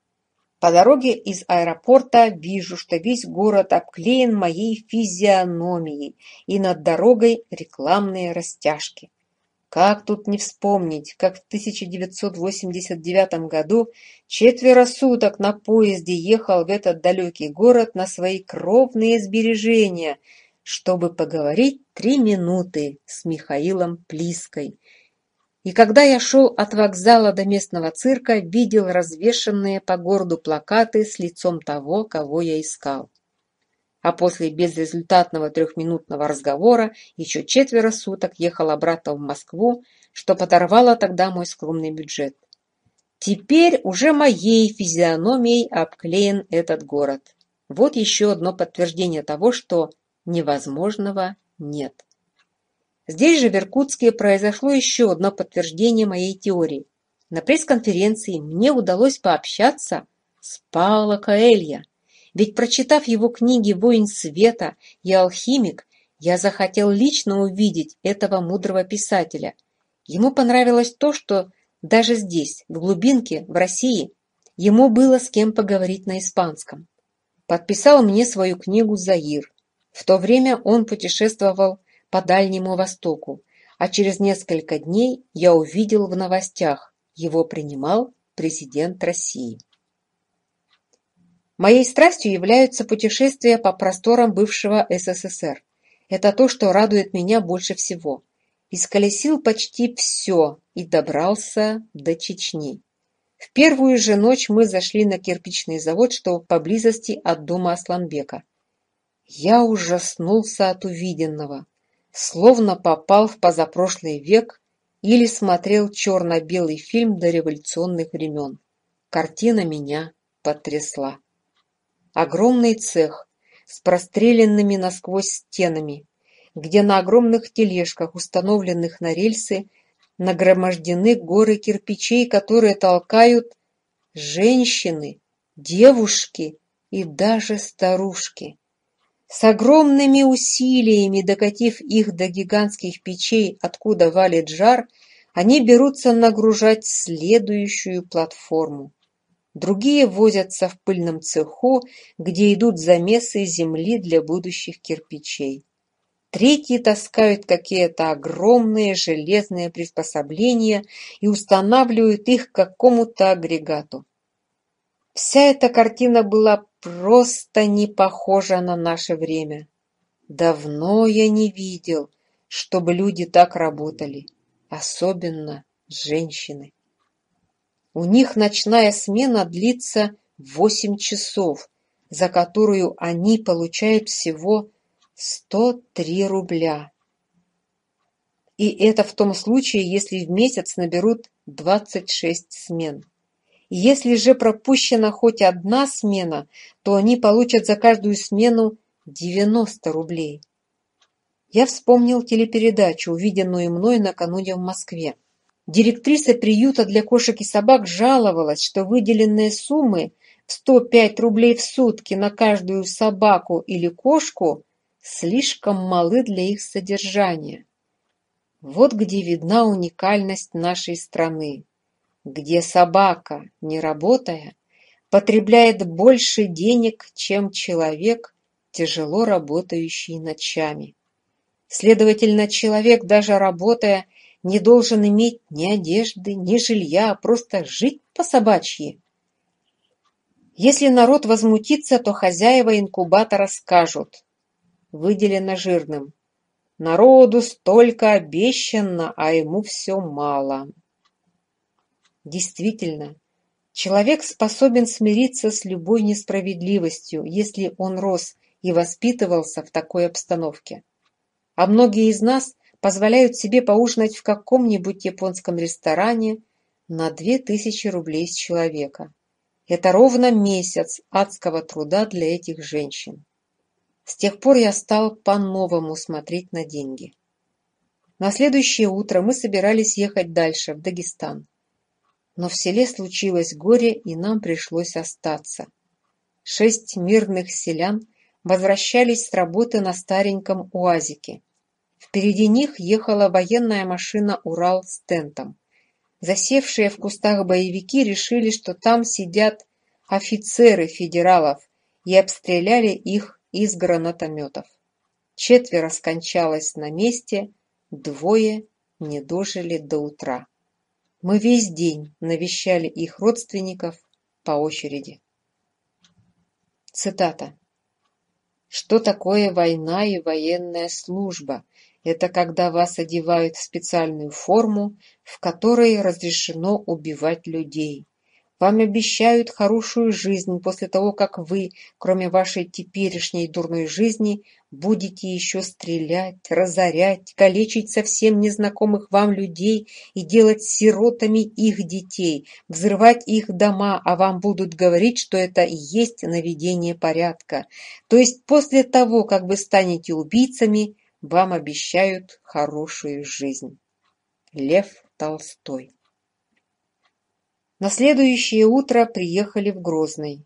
По дороге из аэропорта вижу, что весь город обклеен моей физиономией, и над дорогой рекламные растяжки. Как тут не вспомнить, как в 1989 году четверо суток на поезде ехал в этот далекий город на свои кровные сбережения, чтобы поговорить три минуты с Михаилом Плиской – и когда я шел от вокзала до местного цирка, видел развешенные по городу плакаты с лицом того, кого я искал. А после безрезультатного трехминутного разговора еще четверо суток ехал обратно в Москву, что подорвало тогда мой скромный бюджет. Теперь уже моей физиономией обклеен этот город. Вот еще одно подтверждение того, что невозможного нет. Здесь же, в Иркутске, произошло еще одно подтверждение моей теории. На пресс-конференции мне удалось пообщаться с Паоло Каэлья. Ведь, прочитав его книги «Воин света» и «Алхимик», я захотел лично увидеть этого мудрого писателя. Ему понравилось то, что даже здесь, в глубинке, в России, ему было с кем поговорить на испанском. Подписал мне свою книгу Заир. В то время он путешествовал по Дальнему Востоку, а через несколько дней я увидел в новостях, его принимал президент России. Моей страстью являются путешествия по просторам бывшего СССР. Это то, что радует меня больше всего. Исколесил почти все и добрался до Чечни. В первую же ночь мы зашли на кирпичный завод, что поблизости от дома Асланбека. Я ужаснулся от увиденного словно попал в позапрошлый век или смотрел черно-белый фильм дореволюционных времен. Картина меня потрясла. Огромный цех с простреленными насквозь стенами, где на огромных тележках, установленных на рельсы, нагромождены горы кирпичей, которые толкают женщины, девушки и даже старушки. С огромными усилиями, докатив их до гигантских печей, откуда валит жар, они берутся нагружать следующую платформу. Другие возятся в пыльном цеху, где идут замесы земли для будущих кирпичей. Третьи таскают какие-то огромные железные приспособления и устанавливают их к какому-то агрегату. Вся эта картина была просто не непохожа на наше время. Давно я не видел, чтобы люди так работали, особенно женщины. У них ночная смена длится восемь часов, за которую они получают всего 103 рубля. И это в том случае, если в месяц наберут 26 смен. Если же пропущена хоть одна смена, то они получат за каждую смену 90 рублей. Я вспомнил телепередачу, увиденную мной накануне в Москве. Директриса приюта для кошек и собак жаловалась, что выделенные суммы 105 рублей в сутки на каждую собаку или кошку слишком малы для их содержания. Вот где видна уникальность нашей страны где собака не работая потребляет больше денег, чем человек, тяжело работающий ночами. Следовательно, человек, даже работая, не должен иметь ни одежды, ни жилья, а просто жить по-собачьи. Если народ возмутится, то хозяева инкубатора скажут, выделено жирным, народу столько обещано, а ему все мало. Действительно, человек способен смириться с любой несправедливостью, если он рос и воспитывался в такой обстановке. А многие из нас позволяют себе поужинать в каком-нибудь японском ресторане на 2000 рублей с человека. Это ровно месяц адского труда для этих женщин. С тех пор я стал по-новому смотреть на деньги. На следующее утро мы собирались ехать дальше, в Дагестан. Но в селе случилось горе, и нам пришлось остаться. Шесть мирных селян возвращались с работы на стареньком УАЗике. Впереди них ехала военная машина «Урал» с тентом. Засевшие в кустах боевики решили, что там сидят офицеры федералов, и обстреляли их из гранатометов. Четверо скончалось на месте, двое не дожили до утра. Мы весь день навещали их родственников по очереди. Цитата. Что такое война и военная служба? Это когда вас одевают в специальную форму, в которой разрешено убивать людей. Вам обещают хорошую жизнь после того, как вы, кроме вашей теперешней дурной жизни, будете еще стрелять, разорять, калечить совсем незнакомых вам людей и делать сиротами их детей, взрывать их дома, а вам будут говорить, что это и есть наведение порядка. То есть после того, как вы станете убийцами, вам обещают хорошую жизнь. Лев Толстой на следующее утро приехали в Грозный.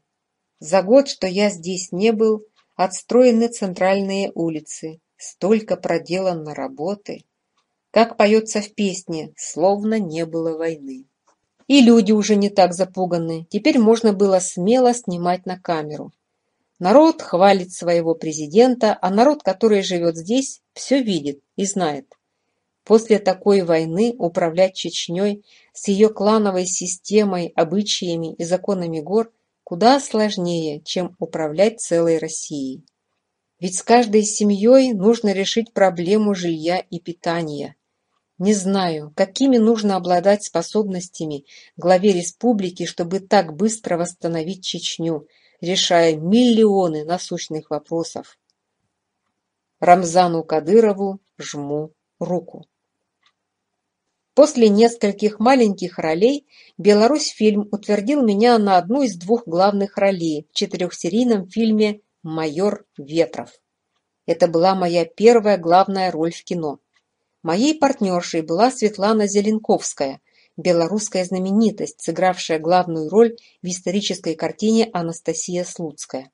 За год, что я здесь не был, отстроены центральные улицы. Столько проделано работы. Как поется в песне, словно не было войны. И люди уже не так запуганы. Теперь можно было смело снимать на камеру. Народ хвалит своего президента, а народ, который живет здесь, все видит и знает. После такой войны управлять Чечней с ее клановой системой, обычаями и законами гор куда сложнее, чем управлять целой Россией. Ведь с каждой семьей нужно решить проблему жилья и питания. Не знаю, какими нужно обладать способностями главе республики, чтобы так быстро восстановить Чечню, решая миллионы насущных вопросов. Рамзану Кадырову жму руку. После нескольких маленьких ролей «Беларусьфильм» утвердил меня на одну из двух главных ролей в четырехсерийном фильме «Майор Ветров». Это была моя первая главная роль в кино. Моей партнершей была Светлана Зеленковская, белорусская знаменитость, сыгравшая главную роль в исторической картине Анастасия Слуцкая.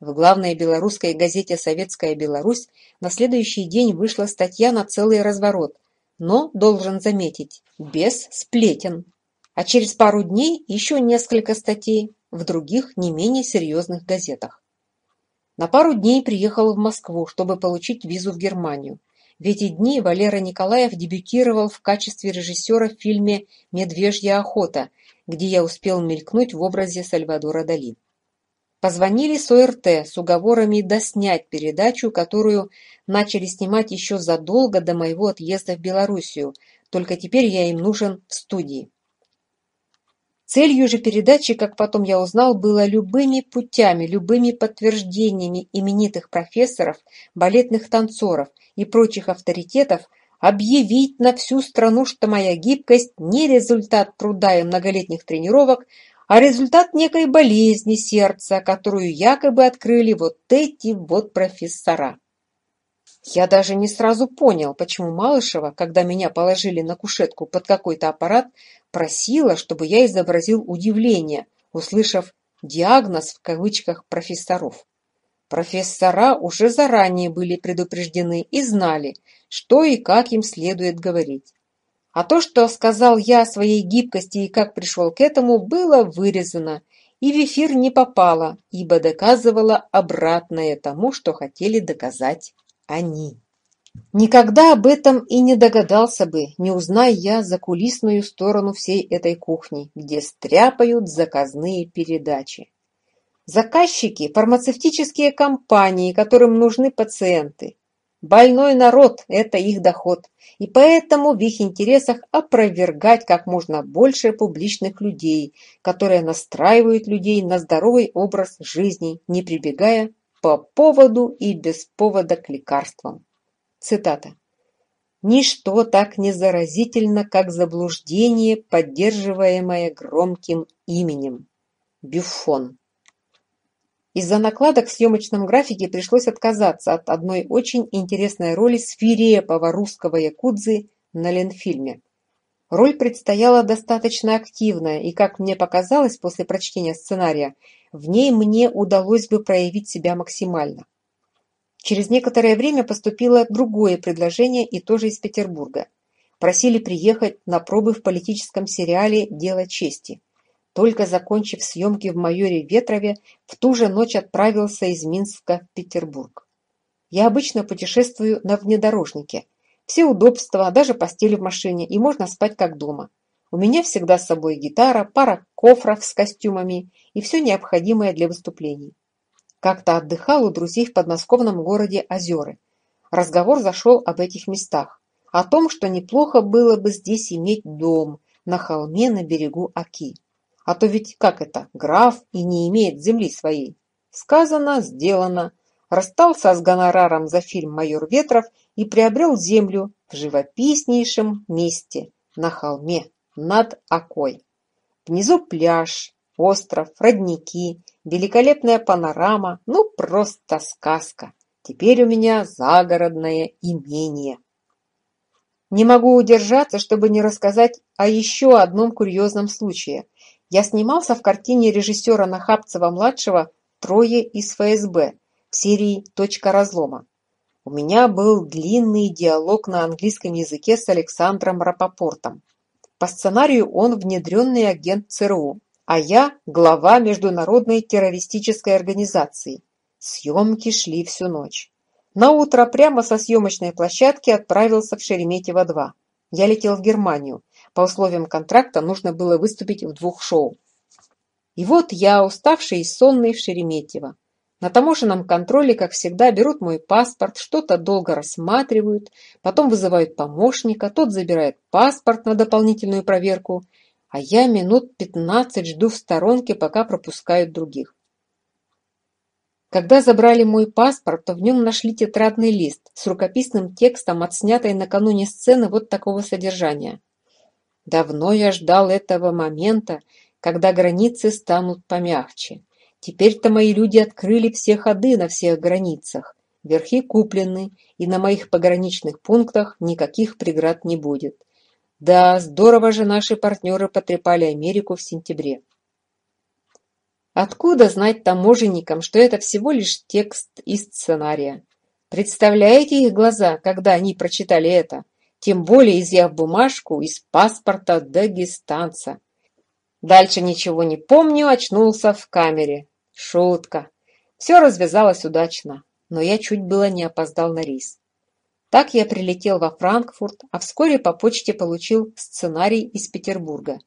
В главной белорусской газете «Советская Беларусь» на следующий день вышла статья на целый разворот, но должен заметить, без сплетен. А через пару дней еще несколько статей в других не менее серьезных газетах. На пару дней приехал в Москву, чтобы получить визу в Германию. В эти дни Валера Николаев дебютировал в качестве режиссера в фильме «Медвежья охота», где я успел мелькнуть в образе Сальвадора Дали. Позвонили с ОРТ с уговорами доснять передачу, которую начали снимать еще задолго до моего отъезда в Белоруссию, только теперь я им нужен в студии. Целью же передачи, как потом я узнал, было любыми путями, любыми подтверждениями именитых профессоров, балетных танцоров и прочих авторитетов объявить на всю страну, что моя гибкость не результат труда и многолетних тренировок, а результат некой болезни сердца, которую якобы открыли вот эти вот профессора. Я даже не сразу понял, почему Малышева, когда меня положили на кушетку под какой-то аппарат, просила, чтобы я изобразил удивление, услышав «диагноз» в кавычках профессоров. Профессора уже заранее были предупреждены и знали, что и как им следует говорить. А то, что сказал я о своей гибкости и как пришел к этому, было вырезано и в эфир не попало, ибо доказывало обратное тому, что хотели доказать они. Никогда об этом и не догадался бы, не узная я за кулисную сторону всей этой кухни, где стряпают заказные передачи. Заказчики – фармацевтические компании, которым нужны пациенты. Больной народ – это их доход, и поэтому в их интересах опровергать как можно больше публичных людей, которые настраивают людей на здоровый образ жизни, не прибегая по поводу и без повода к лекарствам. Цитата. «Ничто так не заразительно, как заблуждение, поддерживаемое громким именем». Бюфон. Из-за накладок в съемочном графике пришлось отказаться от одной очень интересной роли свирепого русского якудзы на Ленфильме. Роль предстояла достаточно активная, и, как мне показалось после прочтения сценария, в ней мне удалось бы проявить себя максимально. Через некоторое время поступило другое предложение, и тоже из Петербурга. Просили приехать на пробы в политическом сериале «Дело чести». Только закончив съемки в «Майоре Ветрове», в ту же ночь отправился из Минска в Петербург. Я обычно путешествую на внедорожнике. Все удобства, даже постели в машине, и можно спать как дома. У меня всегда с собой гитара, пара кофров с костюмами и все необходимое для выступлений. Как-то отдыхал у друзей в подмосковном городе Озеры. Разговор зашел об этих местах, о том, что неплохо было бы здесь иметь дом на холме на берегу Аки. А то ведь, как это, граф и не имеет земли своей. Сказано, сделано. Расстался с гонораром за фильм «Майор Ветров» и приобрел землю в живописнейшем месте, на холме, над Окой. Внизу пляж, остров, родники, великолепная панорама, ну просто сказка. Теперь у меня загородное имение. Не могу удержаться, чтобы не рассказать о еще одном курьезном случае – я снимался в картине режиссера Нахапцева-младшего «Трое из ФСБ» в серии «Точка разлома». У меня был длинный диалог на английском языке с Александром Рапопортом. По сценарию он внедренный агент ЦРУ, а я – глава международной террористической организации. Съемки шли всю ночь. На утро прямо со съемочной площадки отправился в Шереметьево-2. Я летел в Германию – по условиям контракта нужно было выступить в двух шоу. И вот я, уставший и сонный, в Шереметьево. На таможенном контроле, как всегда, берут мой паспорт, что-то долго рассматривают, потом вызывают помощника, тот забирает паспорт на дополнительную проверку, а я минут пятнадцать жду в сторонке, пока пропускают других. Когда забрали мой паспорт, то в нем нашли тетрадный лист с рукописным текстом, отснятой накануне сцены вот такого содержания – Давно я ждал этого момента, когда границы станут помягче. Теперь-то мои люди открыли все ходы на всех границах. Верхи куплены, и на моих пограничных пунктах никаких преград не будет. Да, здорово же наши партнеры потрепали Америку в сентябре. Откуда знать таможенникам, что это всего лишь текст из сценария? Представляете их глаза, когда они прочитали это? тем более изъяв бумажку из паспорта дагестанца. Дальше ничего не помню, очнулся в камере. Шутка. Все развязалось удачно, но я чуть было не опоздал на рейс. Так я прилетел во Франкфурт, а вскоре по почте получил сценарий из Петербурга.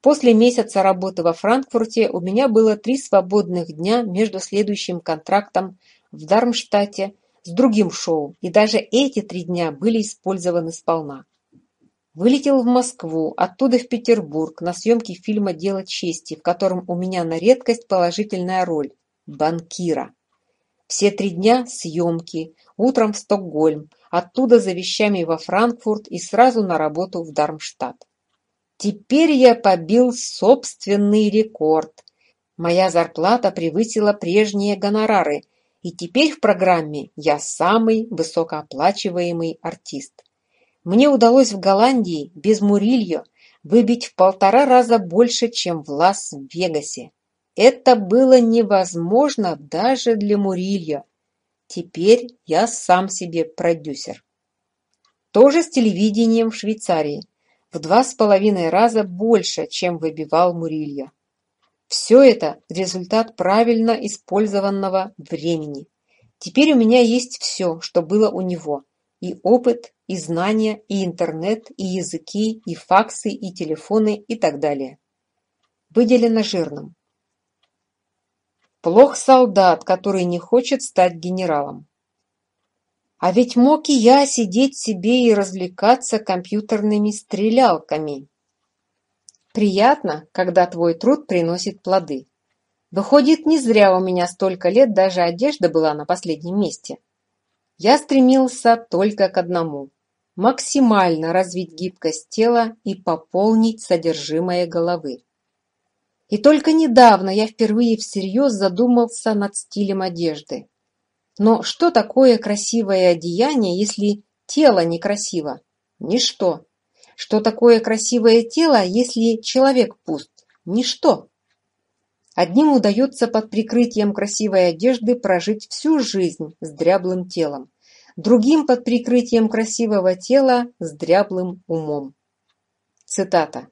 После месяца работы во Франкфурте у меня было три свободных дня между следующим контрактом в Дармштадте с другим шоу, и даже эти три дня были использованы сполна. Вылетел в Москву, оттуда в Петербург, на съемки фильма «Дело чести», в котором у меня на редкость положительная роль – банкира. Все три дня – съемки, утром в Стокгольм, оттуда за вещами во Франкфурт и сразу на работу в Дармштадт. Теперь я побил собственный рекорд. Моя зарплата превысила прежние гонорары – и теперь в программе я самый высокооплачиваемый артист. Мне удалось в Голландии без Мурильо выбить в полтора раза больше, чем в Лас-Вегасе. Это было невозможно даже для Мурильо. Теперь я сам себе продюсер. Тоже с телевидением в Швейцарии. В два с половиной раза больше, чем выбивал Мурильо. Все это – результат правильно использованного времени. Теперь у меня есть все, что было у него. И опыт, и знания, и интернет, и языки, и факсы, и телефоны, и так далее. Выделено жирным. Плох солдат, который не хочет стать генералом. А ведь мог и я сидеть себе и развлекаться компьютерными стрелялками. Приятно, когда твой труд приносит плоды. Выходит, не зря у меня столько лет даже одежда была на последнем месте. Я стремился только к одному – максимально развить гибкость тела и пополнить содержимое головы. И только недавно я впервые всерьез задумался над стилем одежды. Но что такое красивое одеяние, если тело некрасиво? Ничто. Что такое красивое тело, если человек пуст? Ничто. Одним удается под прикрытием красивой одежды прожить всю жизнь с дряблым телом, другим под прикрытием красивого тела с дряблым умом. Цитата.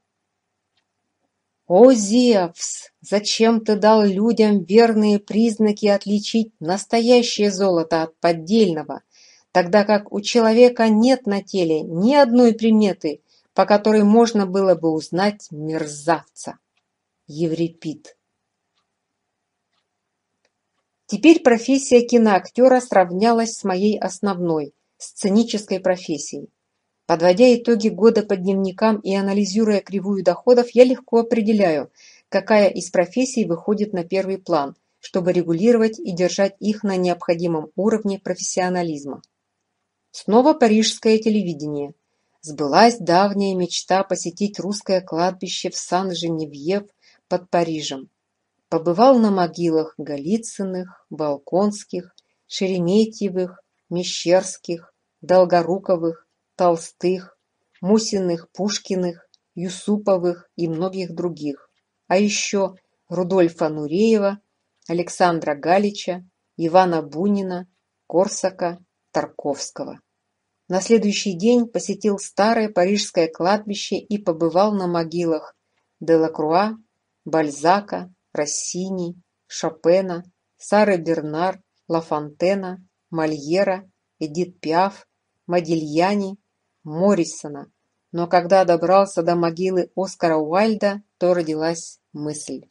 «О, Зевс, зачем ты дал людям верные признаки отличить настоящее золото от поддельного, тогда как у человека нет на теле ни одной приметы, по которой можно было бы узнать мерзавца, Еврипид. Теперь профессия киноактера сравнялась с моей основной, сценической профессией. Подводя итоги года по дневникам и анализируя кривую доходов, я легко определяю, какая из профессий выходит на первый план, чтобы регулировать и держать их на необходимом уровне профессионализма. Снова парижское телевидение – Сбылась давняя мечта посетить русское кладбище в Сан-Женевьев под Парижем. Побывал на могилах Голицыных, Балконских, Шереметьевых, Мещерских, Долгоруковых, Толстых, Мусиных, Пушкиных, Юсуповых и многих других, а еще Рудольфа Нуреева, Александра Галича, Ивана Бунина, Корсака, Тарковского. На следующий день посетил старое парижское кладбище и побывал на могилах Делакруа, Бальзака, Россини, Шопена, Сары Бернар, Лафонтена, Мольера, Эдит Пиаф, Модильяни, Моррисона. Но когда добрался до могилы Оскара Уайльда, то родилась мысль.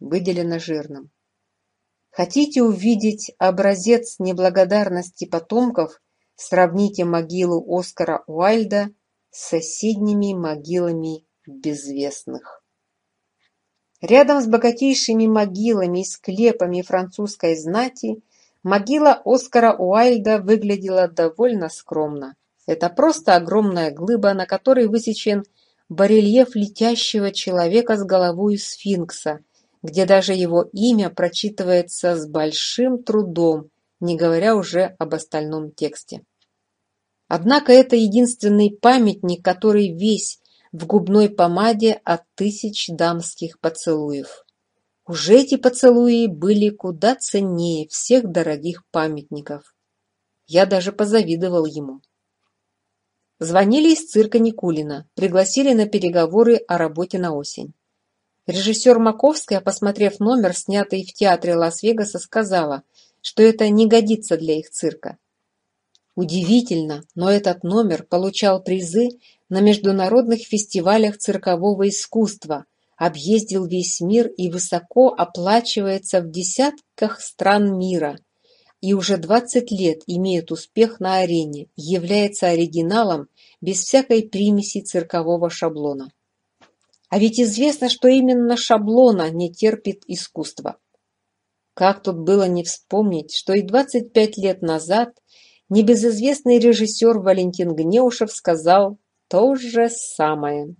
Выделено жирным. Хотите увидеть образец неблагодарности потомков – Сравните могилу Оскара Уайльда с соседними могилами безвестных. Рядом с богатейшими могилами и склепами французской знати могила Оскара Уайльда выглядела довольно скромно. Это просто огромная глыба, на которой высечен барельеф летящего человека с головой сфинкса, где даже его имя прочитывается с большим трудом не говоря уже об остальном тексте. Однако это единственный памятник, который весь в губной помаде от тысяч дамских поцелуев. Уже эти поцелуи были куда ценнее всех дорогих памятников. Я даже позавидовал ему. Звонили из цирка Никулина, пригласили на переговоры о работе на осень. Режиссер Маковская, посмотрев номер, снятый в театре Лас-Вегаса, сказала – что это не годится для их цирка. Удивительно, но этот номер получал призы на международных фестивалях циркового искусства, объездил весь мир и высоко оплачивается в десятках стран мира и уже 20 лет имеет успех на арене, является оригиналом без всякой примеси циркового шаблона. А ведь известно, что именно шаблона не терпит искусство. Как тут было не вспомнить, что и 25 лет назад небезызвестный режиссер Валентин Гнеушев сказал то же самое.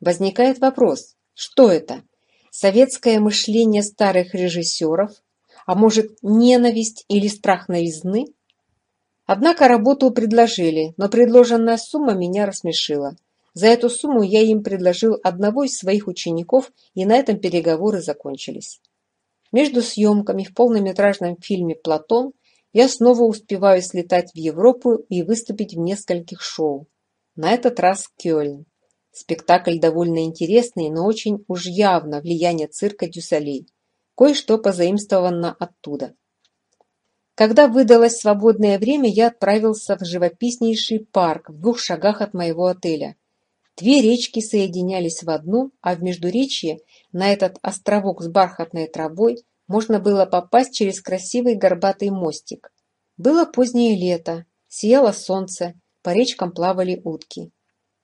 Возникает вопрос, что это? Советское мышление старых режиссеров? А может, ненависть или страх новизны? Однако работу предложили, но предложенная сумма меня рассмешила. За эту сумму я им предложил одного из своих учеников, и на этом переговоры закончились. Между съемками в полнометражном фильме «Платон» я снова успеваю слетать в Европу и выступить в нескольких шоу. На этот раз Кёльн. Спектакль довольно интересный, но очень уж явно влияние цирка Дюсалей. Кое-что позаимствовано оттуда. Когда выдалось свободное время, я отправился в живописнейший парк в двух шагах от моего отеля. Две речки соединялись в одну, а в междуречье на этот островок с бархатной травой можно было попасть через красивый горбатый мостик. Было позднее лето, сияло солнце, по речкам плавали утки.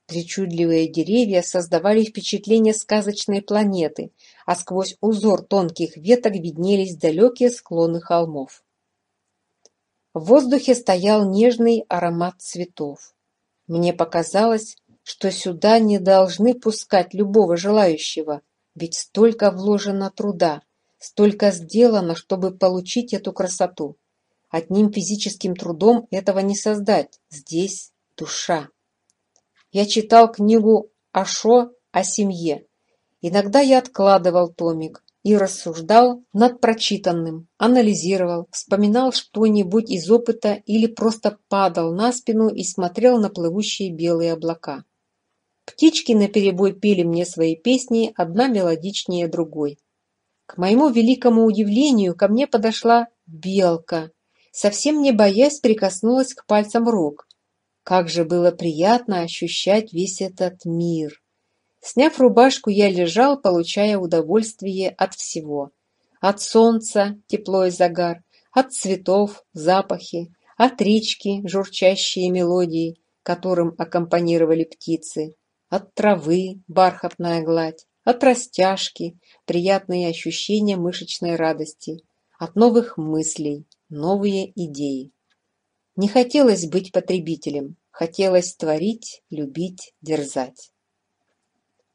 Причудливые деревья создавали впечатление сказочной планеты, а сквозь узор тонких веток виднелись далекие склоны холмов. В воздухе стоял нежный аромат цветов. Мне показалось, что сюда не должны пускать любого желающего – ведь столько вложено труда, столько сделано, чтобы получить эту красоту. Одним физическим трудом этого не создать. Здесь душа. Я читал книгу Ашо о семье. Иногда я откладывал томик и рассуждал над прочитанным, анализировал, вспоминал что-нибудь из опыта или просто падал на спину и смотрел на плывущие белые облака. Птички наперебой пели мне свои песни, одна мелодичнее другой. К моему великому удивлению ко мне подошла белка. Совсем не боясь, прикоснулась к пальцам рук. Как же было приятно ощущать весь этот мир! Сняв рубашку, я лежал, получая удовольствие от всего. От солнца, тепло и загар, от цветов, запахи, от речки, журчащие мелодии, которым аккомпанировали птицы, от травы бархатная гладь, от растяжки, приятные ощущения мышечной радости, от новых мыслей, новые идеи. Не хотелось быть потребителем, хотелось творить, любить, дерзать.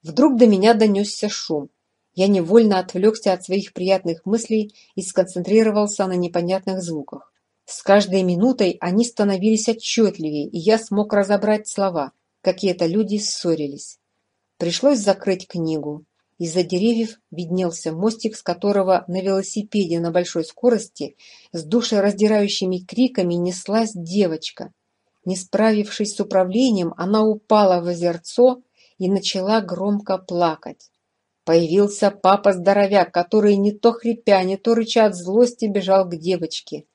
Вдруг до меня донесся шум. Я невольно отвлекся от своих приятных мыслей и сконцентрировался на непонятных звуках. С каждой минутой они становились отчетливее, и я смог разобрать слова – какие-то люди ссорились. Пришлось закрыть книгу. Из-за деревьев виднелся мостик, с которого на велосипеде на большой скорости с душераздирающими криками неслась девочка. Не справившись с управлением, она упала в озерцо и начала громко плакать. Появился папа-здоровяк, который не то хрипя, не то рыча от злости бежал к девочке.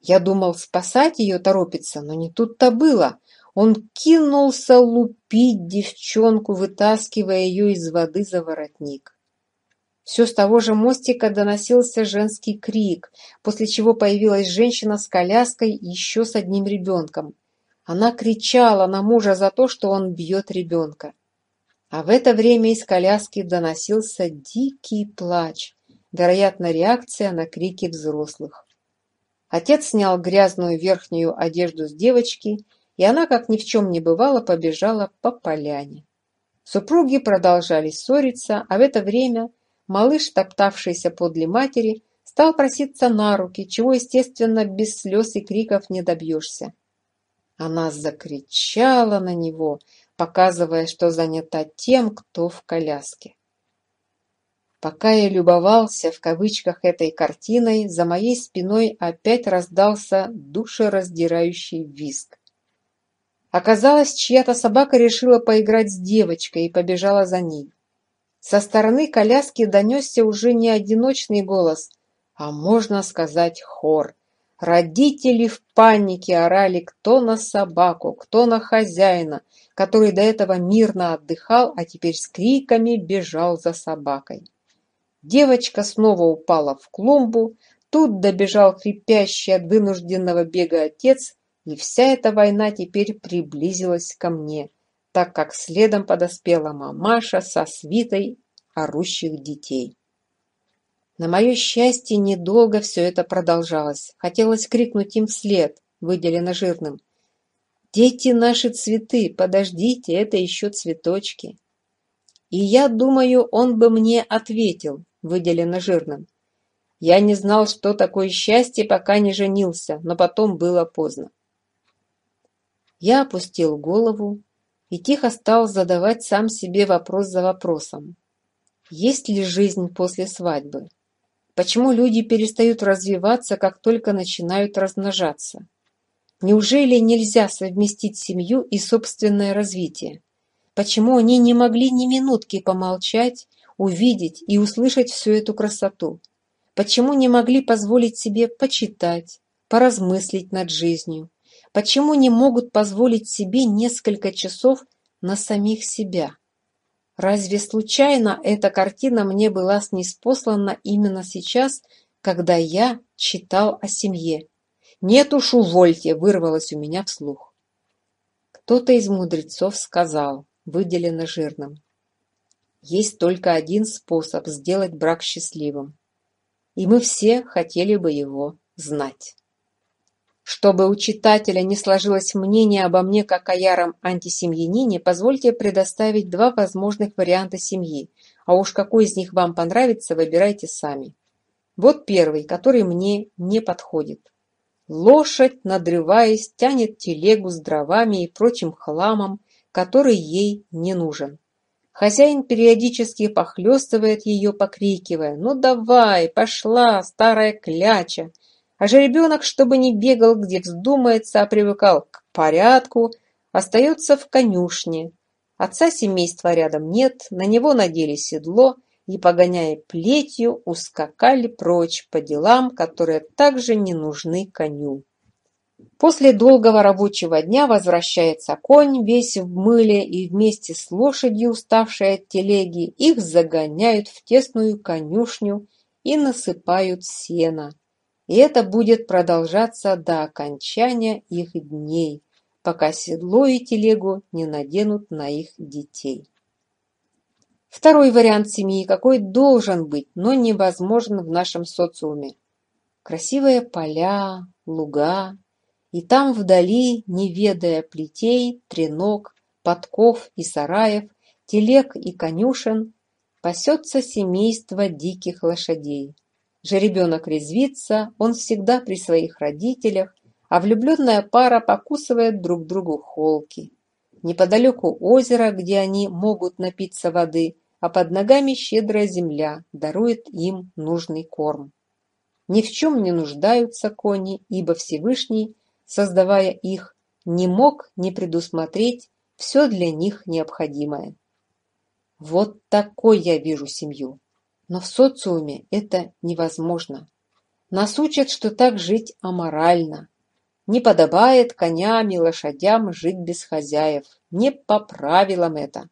Я думал, спасать ее торопится, но не тут-то было. Он кинулся лупить девчонку, вытаскивая ее из воды за воротник. Все с того же мостика доносился женский крик, после чего появилась женщина с коляской и еще с одним ребенком. Она кричала на мужа за то, что он бьет ребенка. А в это время из коляски доносился дикий плач, вероятно, реакция на крики взрослых. Отец снял грязную верхнюю одежду с девочки и она, как ни в чем не бывало, побежала по поляне. Супруги продолжали ссориться, а в это время малыш, топтавшийся подле матери, стал проситься на руки, чего, естественно, без слез и криков не добьешься. Она закричала на него, показывая, что занята тем, кто в коляске. Пока я любовался в кавычках этой картиной, за моей спиной опять раздался душераздирающий визг. Оказалось, чья-то собака решила поиграть с девочкой и побежала за ней. Со стороны коляски донесся уже не одиночный голос, а можно сказать хор. Родители в панике орали кто на собаку, кто на хозяина, который до этого мирно отдыхал, а теперь с криками бежал за собакой. Девочка снова упала в клумбу, тут добежал хрипящий от вынужденного бега отец и вся эта война теперь приблизилась ко мне, так как следом подоспела мамаша со свитой орущих детей. На мое счастье, недолго все это продолжалось. Хотелось крикнуть им вслед, выделено жирным. «Дети наши цветы, подождите, это еще цветочки!» И я думаю, он бы мне ответил, выделено жирным. Я не знал, что такое счастье, пока не женился, но потом было поздно. Я опустил голову и тихо стал задавать сам себе вопрос за вопросом. Есть ли жизнь после свадьбы? Почему люди перестают развиваться, как только начинают размножаться? Неужели нельзя совместить семью и собственное развитие? Почему они не могли ни минутки помолчать, увидеть и услышать всю эту красоту? Почему не могли позволить себе почитать, поразмыслить над жизнью, почему не могут позволить себе несколько часов на самих себя? Разве случайно эта картина мне была снеспослана именно сейчас, когда я читал о семье? Нет уж, увольте, вырвалось у меня вслух. Кто-то из мудрецов сказал, выделено жирным. Есть только один способ сделать брак счастливым. И мы все хотели бы его знать. Чтобы у читателя не сложилось мнение обо мне как о яром антисемьянине, позвольте предоставить два возможных варианта семьи, а уж какой из них вам понравится, выбирайте сами. Вот первый, который мне не подходит. Лошадь, надрываясь, тянет телегу с дровами и прочим хламом, который ей не нужен. Хозяин периодически похлестывает ее, покрикивая «Ну давай, пошла, старая кляча!» А же ребенок, чтобы не бегал, где вздумается, а привыкал к порядку, остается в конюшне. Отца семейства рядом нет, на него надели седло и, погоняя плетью, ускакали прочь по делам, которые также не нужны коню. После долгого рабочего дня возвращается конь, весь в мыле, и вместе с лошадью, уставшей от телеги, их загоняют в тесную конюшню и насыпают сено. И это будет продолжаться до окончания их дней, пока седло и телегу не наденут на их детей. Второй вариант семьи, какой должен быть, но невозможен в нашем социуме. Красивые поля, луга, и там вдали, не ведая плетей, тренок, подков и сараев, телег и конюшен, пасется семейство диких лошадей же ребенок резвится, он всегда при своих родителях, а влюбленная пара покусывает друг другу холки. Неподалеку озеро, где они могут напиться воды, а под ногами щедрая земля дарует им нужный корм. Ни в чем не нуждаются кони, ибо Всевышний, создавая их, не мог не предусмотреть все для них необходимое. Вот такой я вижу семью. Но в социуме это невозможно. Нас учат, что так жить аморально. Не подобает коням и лошадям жить без хозяев. Не по правилам это.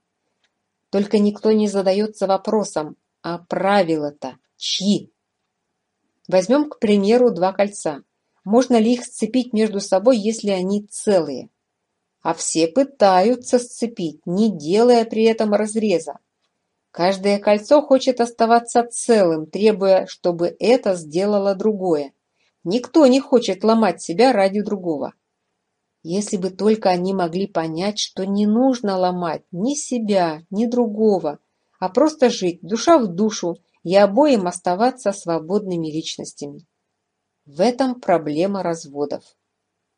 Только никто не задается вопросом, а правила-то чьи? Возьмем, к примеру, два кольца. Можно ли их сцепить между собой, если они целые? А все пытаются сцепить, не делая при этом разреза. Каждое кольцо хочет оставаться целым, требуя, чтобы это сделало другое. Никто не хочет ломать себя ради другого. Если бы только они могли понять, что не нужно ломать ни себя, ни другого, а просто жить душа в душу и обоим оставаться свободными личностями. В этом проблема разводов.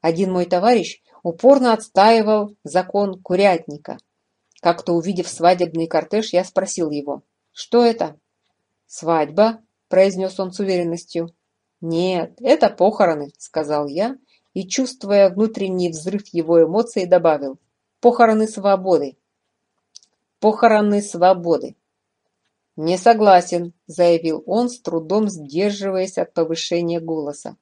Один мой товарищ упорно отстаивал закон курятника – как-то увидев свадебный кортеж, я спросил его, «Что это?» «Свадьба», — произнес он с уверенностью. «Нет, это похороны», — сказал я, и, чувствуя внутренний взрыв его эмоций, добавил, «Похороны свободы». «Похороны свободы». «Не согласен», — заявил он, с трудом сдерживаясь от повышения голоса.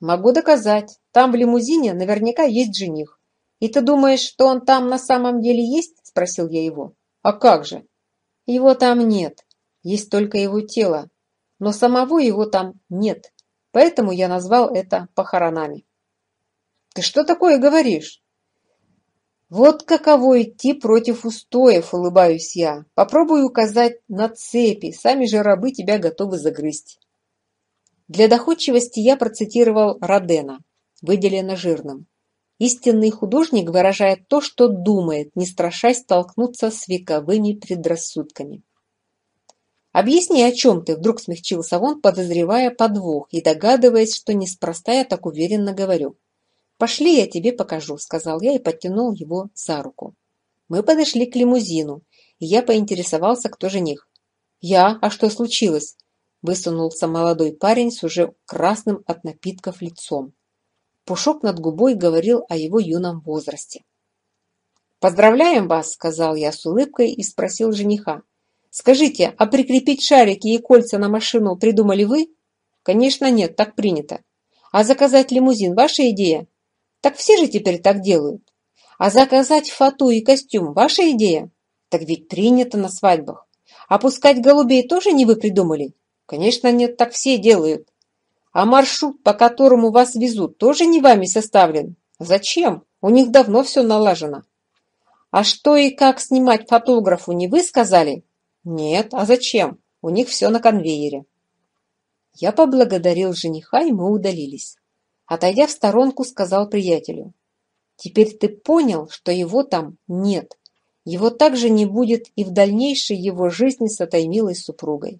«Могу доказать. Там в лимузине наверняка есть жених. И ты думаешь, что он там на самом деле есть? спросил я его. «А как же?» «Его там нет. Есть только его тело. Но самого его там нет. Поэтому я назвал это похоронами». «Ты что такое говоришь?» «Вот каково идти против устоев, улыбаюсь я. Попробуй указать на цепи, сами же рабы тебя готовы загрызть». Для доходчивости я процитировал Родена, выделено жирным. Истинный художник выражает то, что думает, не страшась столкнуться с вековыми предрассудками. «Объясни, о чем ты?» – вдруг смягчился он, подозревая подвох и догадываясь, что неспроста я так уверенно говорю. «Пошли, я тебе покажу», – сказал я и подтянул его за руку. Мы подошли к лимузину, и я поинтересовался, кто жених. «Я? А что случилось?» – высунулся молодой парень с уже красным от напитков лицом. Пушок над губой говорил о его юном возрасте. «Поздравляем вас!» – сказал я с улыбкой и спросил жениха. «Скажите, а прикрепить шарики и кольца на машину придумали вы?» «Конечно нет, так принято. А заказать лимузин – ваша идея?» «Так все же теперь так делают. А заказать фату и костюм – ваша идея?» «Так ведь принято на свадьбах. А пускать голубей тоже не вы придумали?» «Конечно нет, так все делают. А маршрут, по которому вас везут, тоже не вами составлен? Зачем? У них давно все налажено. А что и как снимать фотографу, не вы сказали? Нет, а зачем? У них все на конвейере. Я поблагодарил жениха, и мы удалились. Отойдя в сторонку, сказал приятелю. Теперь ты понял, что его там нет. Его также не будет и в дальнейшей его жизни с этой милой супругой.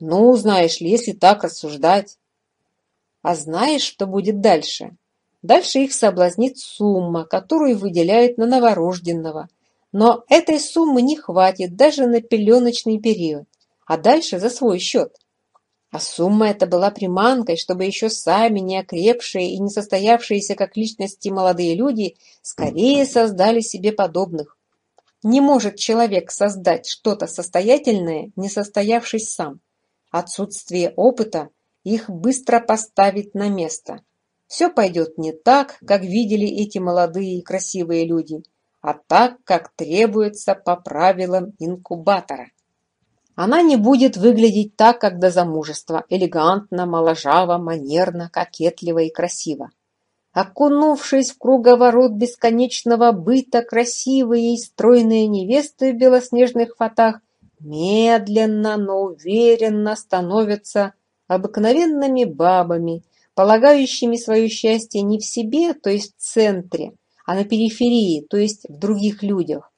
Ну, знаешь ли, если так рассуждать... А знаешь, что будет дальше? Дальше их соблазнит сумма, которую выделяют на новорожденного. Но этой суммы не хватит даже на пеленочный период, а дальше за свой счет. А сумма эта была приманкой, чтобы еще сами не окрепшие и не состоявшиеся как личности молодые люди скорее создали себе подобных. Не может человек создать что-то состоятельное, не состоявшись сам. Отсутствие опыта – их быстро поставить на место. Все пойдет не так, как видели эти молодые и красивые люди, а так, как требуется по правилам инкубатора. Она не будет выглядеть так, как до замужества, элегантно, моложаво, манерно, кокетливо и красиво. Окунувшись в круговорот бесконечного быта, красивые и стройные невесты в белоснежных фатах медленно, но уверенно становятся обыкновенными бабами, полагающими свое счастье не в себе, то есть в центре, а на периферии, то есть в других людях.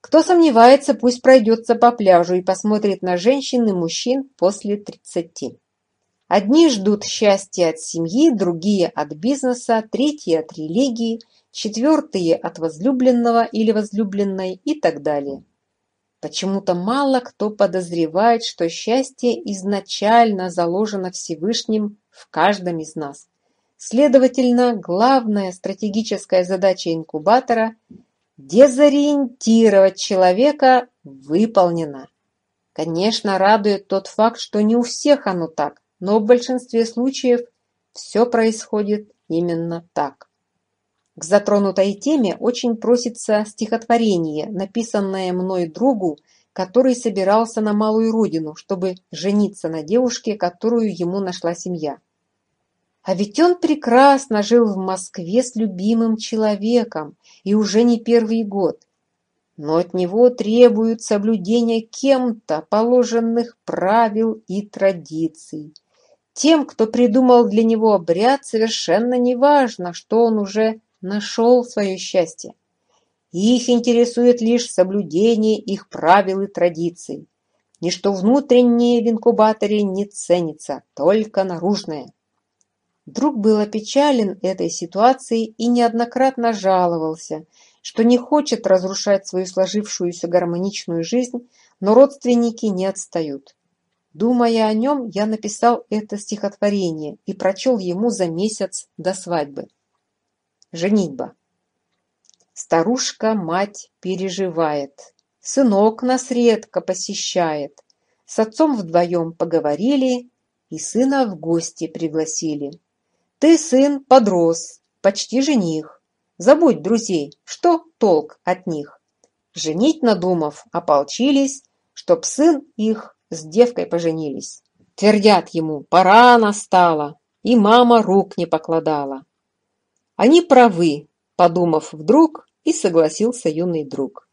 Кто сомневается, пусть пройдется по пляжу и посмотрит на женщин и мужчин после 30. Одни ждут счастья от семьи, другие от бизнеса, третьи от религии, четвертые от возлюбленного или возлюбленной и так далее. Почему-то мало кто подозревает, что счастье изначально заложено Всевышним в каждом из нас. Следовательно, главная стратегическая задача инкубатора – дезориентировать человека – выполнена. Конечно, радует тот факт, что не у всех оно так, но в большинстве случаев все происходит именно так. К затронутой теме очень просится стихотворение, написанное мной другу, который собирался на малую родину, чтобы жениться на девушке, которую ему нашла семья. А ведь он прекрасно жил в Москве с любимым человеком и уже не первый год. Но от него требуют соблюдения кем-то положенных правил и традиций. Тем, кто придумал для него обряд, совершенно не важно, что он уже нашел свое счастье. Их интересует лишь соблюдение их правил и традиций. Ничто внутреннее в инкубаторе не ценится, только наружное. Друг был опечален этой ситуацией и неоднократно жаловался, что не хочет разрушать свою сложившуюся гармоничную жизнь, но родственники не отстают. Думая о нем, я написал это стихотворение и прочел ему за месяц до свадьбы женитьба. Старушка, мать, переживает. Сынок нас редко посещает. С отцом вдвоем поговорили и сына в гости пригласили. Ты, сын, подрос, почти жених. Забудь друзей, что толк от них? Женить надумав, ополчились, чтоб сын их с девкой поженились. Твердят ему, пора настала, и мама рук не покладала они правы подумав вдруг и согласился юный друг.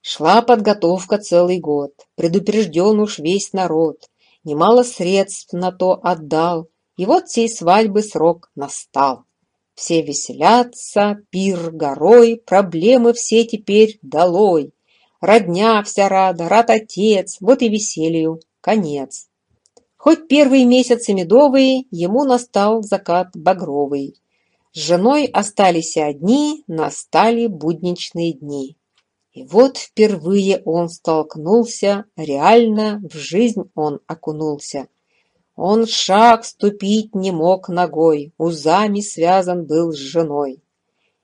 Шла подготовка целый год предупрежден уж весь народ. Немало средств на то отдал и вот сей свадьбы срок настал. Все веселятся пир горой проблемы все теперь долой. Родня вся рада рад отец вот и веселью конец. Хоть первые месяцы медовые, ему настал закат багровый. Женой остались одни, настали будничные дни. И вот впервые он столкнулся, реально в жизнь он окунулся. Он шаг ступить не мог ногой, узами связан был с женой.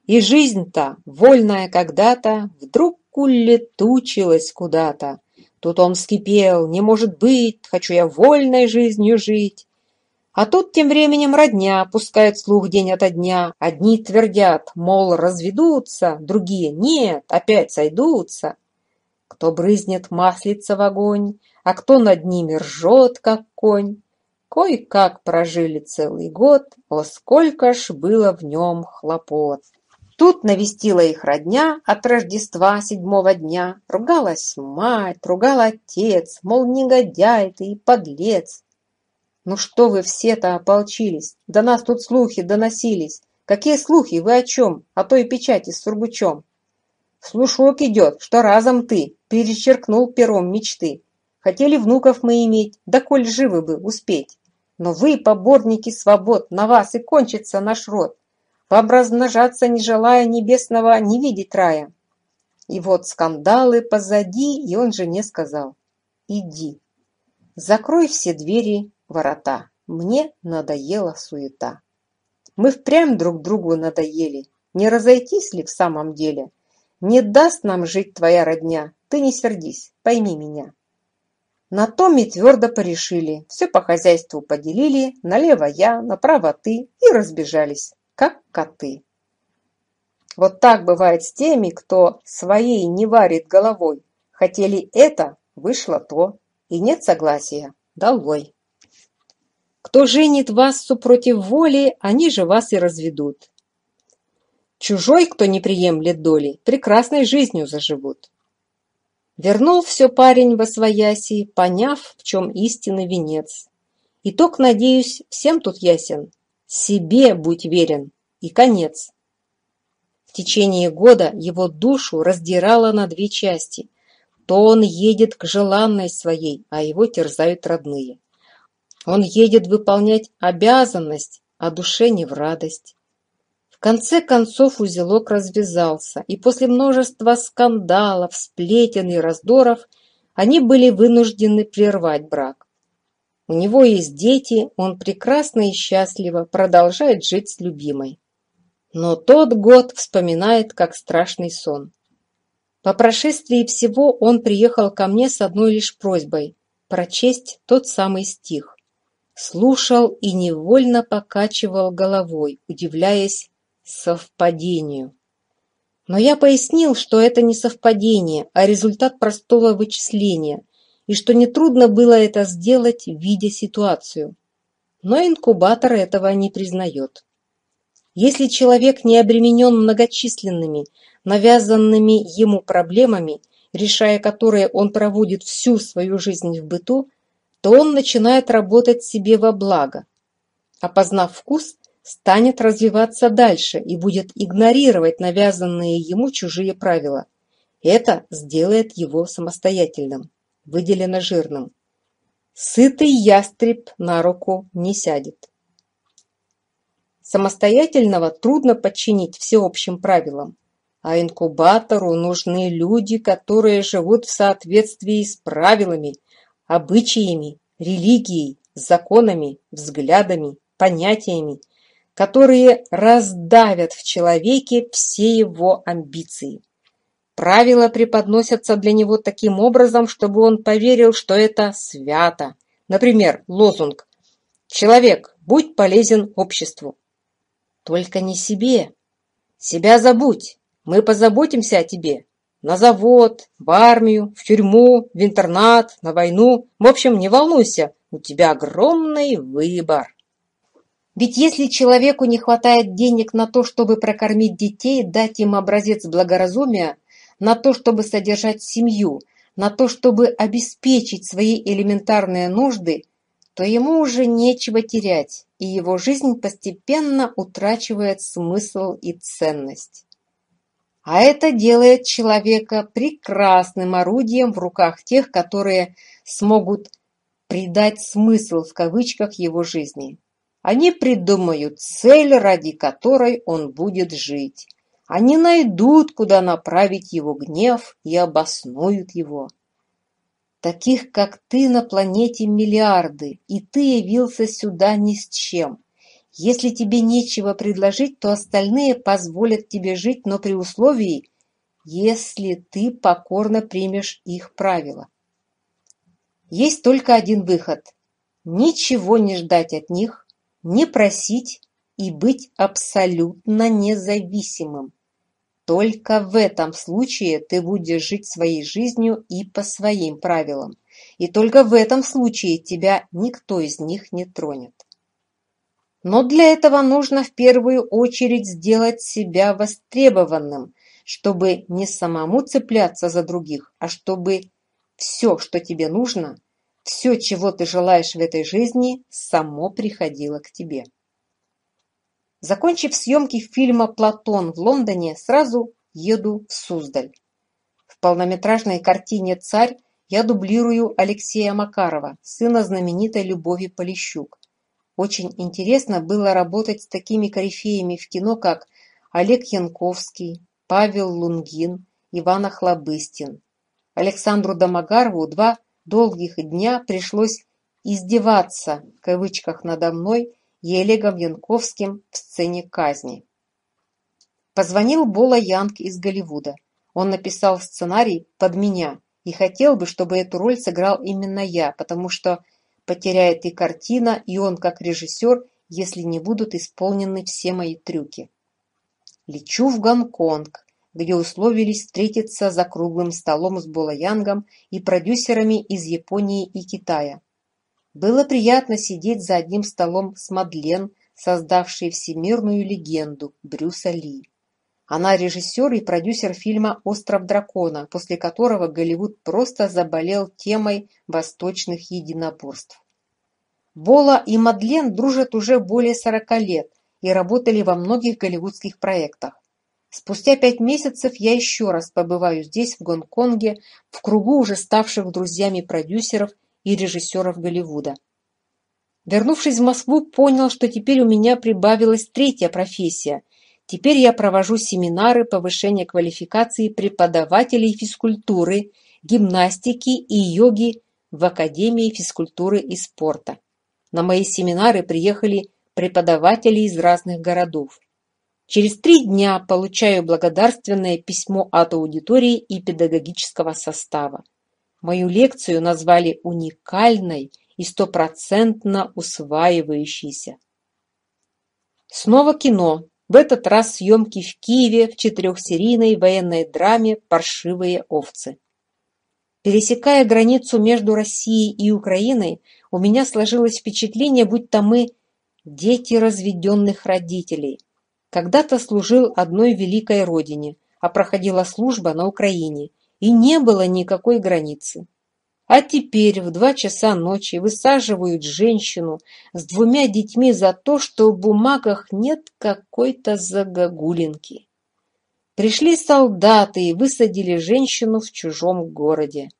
И жизнь-то, вольная когда-то, вдруг улетучилась куда-то. Тут он вскипел, не может быть, хочу я вольной жизнью жить. А тут тем временем родня пускает слух день ото дня. Одни твердят, мол, разведутся, другие нет, опять сойдутся. Кто брызнет маслица в огонь, а кто над ними ржет, как конь. Кой-как прожили целый год, о, сколько ж было в нем хлопот. Тут навестила их родня от Рождества седьмого дня. Ругалась мать, ругал отец, мол, негодяй ты и подлец. Ну что вы все-то ополчились? До нас тут слухи доносились. Какие слухи? Вы о чем? О той печати с сургучом. Слушок идет, что разом ты перечеркнул пером мечты. Хотели внуков мы иметь, да коль живы бы успеть. Но вы, поборники свобод, на вас и кончится наш род. Вообразмножаться не желая небесного, не видеть рая. И вот скандалы позади, и он жене сказал. Иди, закрой все двери ворота. Мне надоела суета. Мы впрямь друг другу надоели. Не разойтись ли в самом деле? Не даст нам жить твоя родня. Ты не сердись, пойми меня. На том и твердо порешили. Все по хозяйству поделили. Налево я, направо ты. И разбежались, как коты. Вот так бывает с теми, кто своей не варит головой. Хотели это, вышло то. И нет согласия. Долой. Кто женит вас супротив воли, они же вас и разведут. Чужой, кто не приемлет доли, прекрасной жизнью заживут. Вернул все парень во свояси, поняв, в чем истинный венец. Итог, надеюсь, всем тут ясен. Себе будь верен. И конец. В течение года его душу раздирало на две части. То он едет к желанной своей, а его терзают родные. Он едет выполнять обязанность, а душе не в радость. В конце концов узелок развязался, и после множества скандалов, сплетен и раздоров они были вынуждены прервать брак. У него есть дети, он прекрасно и счастливо продолжает жить с любимой. Но тот год вспоминает как страшный сон. По прошествии всего он приехал ко мне с одной лишь просьбой – прочесть тот самый стих слушал и невольно покачивал головой, удивляясь совпадению. Но я пояснил, что это не совпадение, а результат простого вычисления, и что нетрудно было это сделать, видя ситуацию. Но инкубатор этого не признает. Если человек не обременен многочисленными, навязанными ему проблемами, решая которые он проводит всю свою жизнь в быту, то он начинает работать себе во благо. Опознав вкус, станет развиваться дальше и будет игнорировать навязанные ему чужие правила. Это сделает его самостоятельным, выделено жирным. Сытый ястреб на руку не сядет. Самостоятельного трудно подчинить всеобщим правилам, а инкубатору нужны люди, которые живут в соответствии с правилами – обычаями, религией, законами, взглядами, понятиями, которые раздавят в человеке все его амбиции. Правила преподносятся для него таким образом, чтобы он поверил, что это свято. Например, лозунг «Человек, будь полезен обществу». Только не себе. Себя забудь. Мы позаботимся о тебе на завод, в армию, в тюрьму, в интернат, на войну. В общем, не волнуйся, у тебя огромный выбор. Ведь если человеку не хватает денег на то, чтобы прокормить детей, дать им образец благоразумия, на то, чтобы содержать семью, на то, чтобы обеспечить свои элементарные нужды, то ему уже нечего терять, и его жизнь постепенно утрачивает смысл и ценность. А это делает человека прекрасным орудием в руках тех, которые смогут придать смысл в кавычках его жизни. Они придумают цель, ради которой он будет жить. Они найдут, куда направить его гнев и обоснуют его. Таких, как ты, на планете миллиарды, и ты явился сюда ни с чем – если тебе нечего предложить, то остальные позволят тебе жить, но при условии, если ты покорно примешь их правила. Есть только один выход – ничего не ждать от них, не просить и быть абсолютно независимым. Только в этом случае ты будешь жить своей жизнью и по своим правилам. И только в этом случае тебя никто из них не тронет. Но для этого нужно в первую очередь сделать себя востребованным, чтобы не самому цепляться за других, а чтобы все, что тебе нужно, все, чего ты желаешь в этой жизни, само приходило к тебе. Закончив съемки фильма «Платон» в Лондоне, сразу еду в Суздаль. В полнометражной картине «Царь» я дублирую Алексея Макарова, сына знаменитой Любови Полищук. Очень интересно было работать с такими корифеями в кино, как Олег Янковский, Павел Лунгин, Иван Охлобыстин. Александру Домогарову два долгих дня пришлось «издеваться» в кавычках надо мной и Олегом Янковским в сцене казни. Позвонил Бола Янг из Голливуда. Он написал сценарий под меня и хотел бы, чтобы эту роль сыграл именно я, потому что потеряет и картина, и он как режиссер, если не будут исполнены все мои трюки. Лечу в Гонконг, где условились встретиться за круглым столом с Булаянгом и продюсерами из Японии и Китая. Было приятно сидеть за одним столом с Мадлен, создавшей всемирную легенду Брюса Ли. Она режиссер и продюсер фильма «Остров дракона», после которого Голливуд просто заболел темой восточных единоборств. Бола и Мадлен дружат уже более 40 лет и работали во многих голливудских проектах. Спустя пять месяцев я еще раз побываю здесь, в Гонконге, в кругу уже ставших друзьями продюсеров и режиссеров Голливуда. Вернувшись в Москву, понял, что теперь у меня прибавилась третья профессия, Теперь я провожу семинары повышения квалификации преподавателей физкультуры, гимнастики и йоги в Академии физкультуры и спорта. На мои семинары приехали преподаватели из разных городов. Через три дня получаю благодарственное письмо от аудитории и педагогического состава. Мою лекцию назвали уникальной и стопроцентно усваивающейся. Снова кино. В этот раз съемки в Киеве в четырехсерийной военной драме «Паршивые овцы». Пересекая границу между Россией и Украиной, у меня сложилось впечатление, будто мы дети разведенных родителей. Когда-то служил одной великой родине, а проходила служба на Украине, и не было никакой границы. А теперь, в два часа ночи, высаживают женщину с двумя детьми за то, что в бумагах нет какой-то загогулинки. Пришли солдаты и высадили женщину в чужом городе.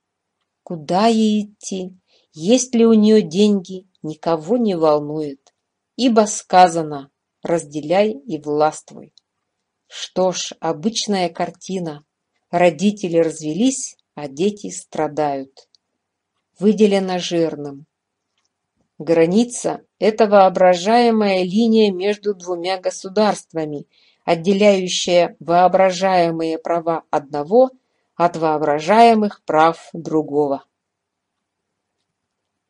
Куда ей идти? Есть ли у нее деньги? Никого не волнует. Ибо сказано «разделяй и властвуй». Что ж, обычная картина. Родители развелись, а дети страдают выделено жирным. Граница – это воображаемая линия между двумя государствами, отделяющая воображаемые права одного от воображаемых прав другого.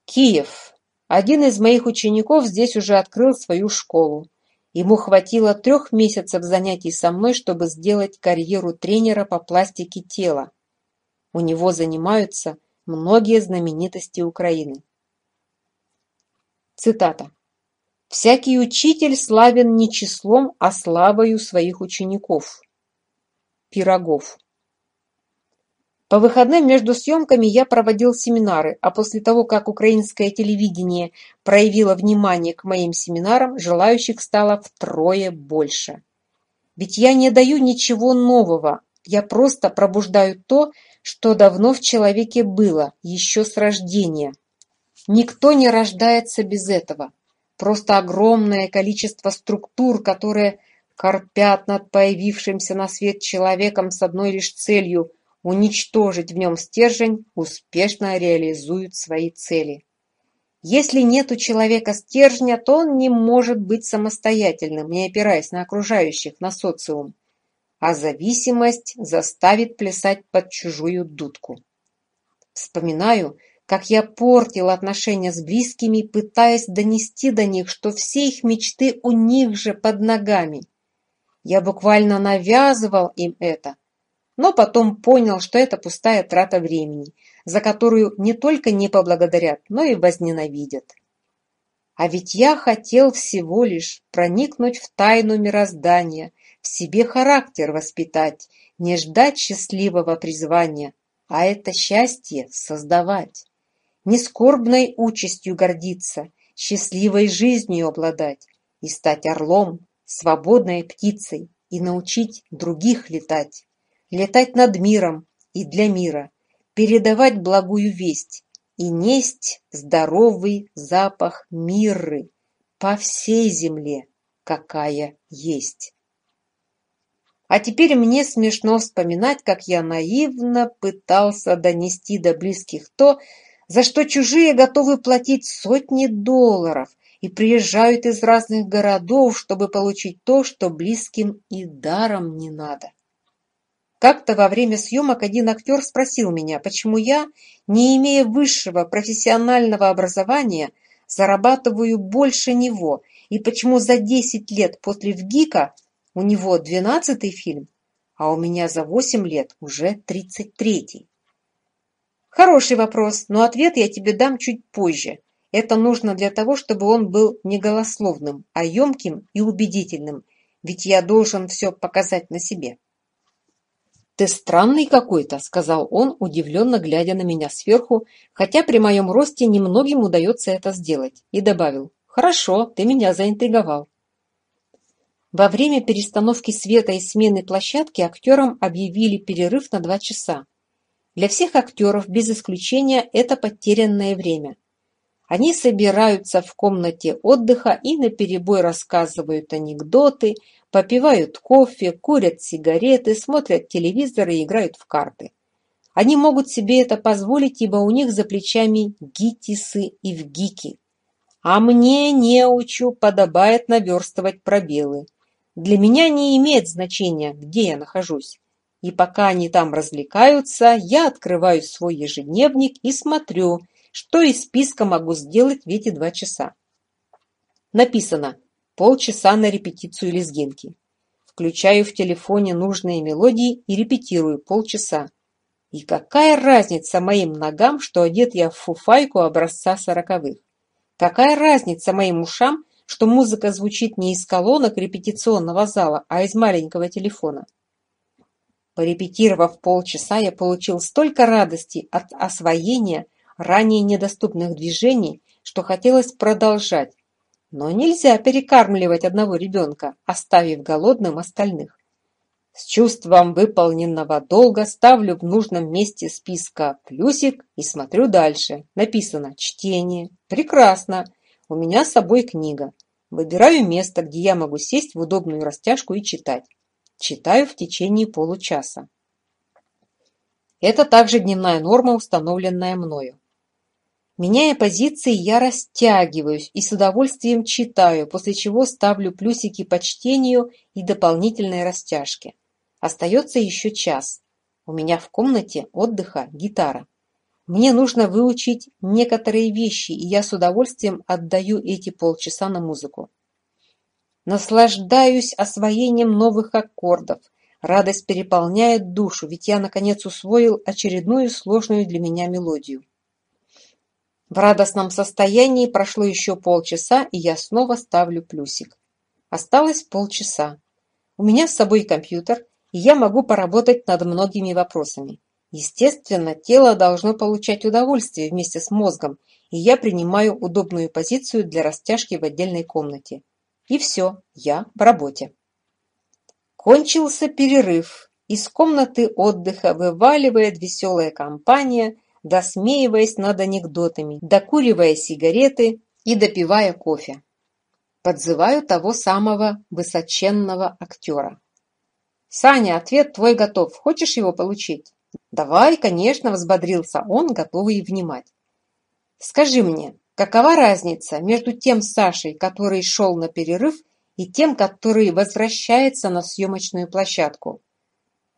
Киев. Один из моих учеников здесь уже открыл свою школу. Ему хватило трех месяцев занятий со мной, чтобы сделать карьеру тренера по пластике тела. У него занимаются многие знаменитости Украины. Цитата. «Всякий учитель славен не числом, а славою своих учеников». Пирогов. По выходным между съемками я проводил семинары, а после того, как украинское телевидение проявило внимание к моим семинарам, желающих стало втрое больше. Ведь я не даю ничего нового, я просто пробуждаю то, что давно в человеке было, еще с рождения. Никто не рождается без этого. Просто огромное количество структур, которые корпят над появившимся на свет человеком с одной лишь целью – уничтожить в нем стержень, успешно реализуют свои цели. Если нет у человека стержня, то он не может быть самостоятельным, не опираясь на окружающих, на социум а зависимость заставит плясать под чужую дудку. Вспоминаю, как я портил отношения с близкими, пытаясь донести до них, что все их мечты у них же под ногами. Я буквально навязывал им это, но потом понял, что это пустая трата времени, за которую не только не поблагодарят, но и возненавидят. А ведь я хотел всего лишь проникнуть в тайну мироздания, себе характер воспитать, не ждать счастливого призвания, а это счастье создавать. Не скорбной участью гордиться, счастливой жизнью обладать и стать орлом, свободной птицей и научить других летать. Летать над миром и для мира, передавать благую весть и несть здоровый запах мирры по всей земле, какая есть. А теперь мне смешно вспоминать, как я наивно пытался донести до близких то, за что чужие готовы платить сотни долларов и приезжают из разных городов, чтобы получить то, что близким и даром не надо. Как-то во время съемок один актер спросил меня, почему я, не имея высшего профессионального образования, зарабатываю больше него, и почему за 10 лет после ВГИКа – у него двенадцатый фильм, а у меня за восемь лет уже тридцать третий. Хороший вопрос, но ответ я тебе дам чуть позже. Это нужно для того, чтобы он был не голословным, а емким и убедительным, ведь я должен все показать на себе. «Ты странный какой-то», — сказал он, удивленно глядя на меня сверху, хотя при моем росте немногим удается это сделать, и добавил, «Хорошо, ты меня заинтриговал». Во время перестановки света и смены площадки актерам объявили перерыв на два часа. Для всех актеров, без исключения, это потерянное время. Они собираются в комнате отдыха и наперебой рассказывают анекдоты, попивают кофе, курят сигареты, смотрят телевизор и играют в карты. Они могут себе это позволить, ибо у них за плечами гитисы и вгики. А мне, неучу, подобает наверстывать пробелы. Для меня не имеет значения, где я нахожусь. И пока они там развлекаются, я открываю свой ежедневник и смотрю, что из списка могу сделать в эти два часа. Написано «полчаса на репетицию лезгинки». Включаю в телефоне нужные мелодии и репетирую полчаса. И какая разница моим ногам, что одет я в фуфайку образца сороковых? Какая разница моим ушам, что музыка звучит не из колонок репетиционного зала, а из маленького телефона. Порепетировав полчаса, я получил столько радости от освоения ранее недоступных движений, что хотелось продолжать. Но нельзя перекармливать одного ребенка, оставив голодным остальных. С чувством выполненного долга ставлю в нужном месте списка плюсик и смотрю дальше. Написано «Чтение». Прекрасно. У меня с собой книга. Выбираю место, где я могу сесть в удобную растяжку и читать. Читаю в течение получаса. Это также дневная норма, установленная мною. Меняя позиции, я растягиваюсь и с удовольствием читаю, после чего ставлю плюсики по чтению и дополнительной растяжке. Остается еще час. У меня в комнате отдыха гитара. Мне нужно выучить некоторые вещи, и я с удовольствием отдаю эти полчаса на музыку. Наслаждаюсь освоением новых аккордов. Радость переполняет душу, ведь я, наконец, усвоил очередную сложную для меня мелодию. В радостном состоянии прошло еще полчаса, и я снова ставлю плюсик. Осталось полчаса. У меня с собой компьютер, и я могу поработать над многими вопросами. Естественно, тело должно получать удовольствие вместе с мозгом, и я принимаю удобную позицию для растяжки в отдельной комнате. И все, я в работе. Кончился перерыв. Из комнаты отдыха вываливает веселая компания, досмеиваясь над анекдотами, докуривая сигареты и допивая кофе. Подзываю того самого высоченного актера. «Саня, ответ твой готов. Хочешь его получить?» Давай, конечно, взбодрился он, готовый внимать. Скажи мне, какова разница между тем Сашей, который шел на перерыв, и тем, который возвращается на съемочную площадку?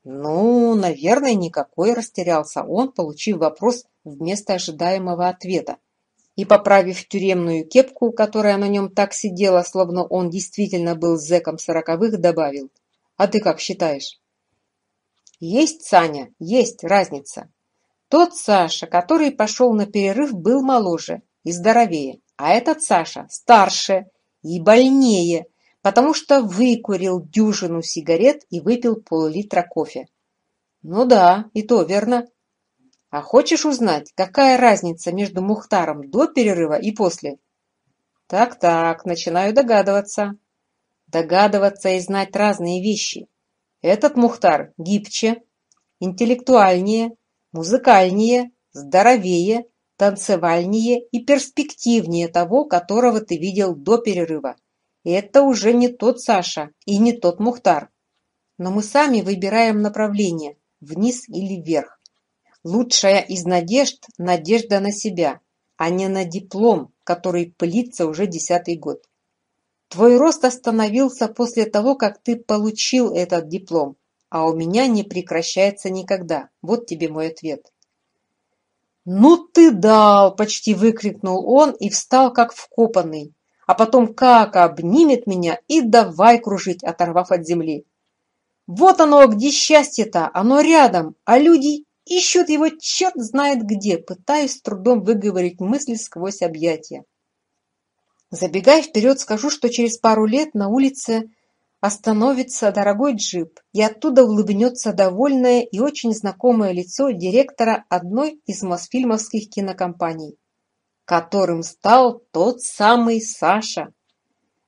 Ну, наверное, никакой, растерялся он, получив вопрос вместо ожидаемого ответа. И, поправив тюремную кепку, которая на нем так сидела, словно он действительно был зэком сороковых, добавил. А ты как считаешь? Есть, Саня, есть разница. Тот Саша, который пошел на перерыв, был моложе и здоровее, а этот Саша старше и больнее, потому что выкурил дюжину сигарет и выпил пол-литра кофе. Ну да, и то верно. А хочешь узнать, какая разница между Мухтаром до перерыва и после? Так-так, начинаю догадываться. Догадываться и знать разные вещи – этот Мухтар гибче, интеллектуальнее, музыкальнее, здоровее, танцевальнее и перспективнее того, которого ты видел до перерыва. Это уже не тот Саша и не тот Мухтар. Но мы сами выбираем направление – вниз или вверх. Лучшая из надежд – надежда на себя, а не на диплом, который пылится уже десятый год. Твой рост остановился после того, как ты получил этот диплом, а у меня не прекращается никогда. Вот тебе мой ответ. «Ну ты дал!» – почти выкрикнул он и встал как вкопанный. А потом как обнимет меня и давай кружить, оторвав от земли. Вот оно, где счастье-то, оно рядом, а люди ищут его черт знает где, пытаясь с трудом выговорить мысли сквозь объятия. Забегая вперед, скажу, что через пару лет на улице остановится дорогой джип, и оттуда улыбнется довольное и очень знакомое лицо директора одной из мосфильмовских кинокомпаний, которым стал тот самый Саша.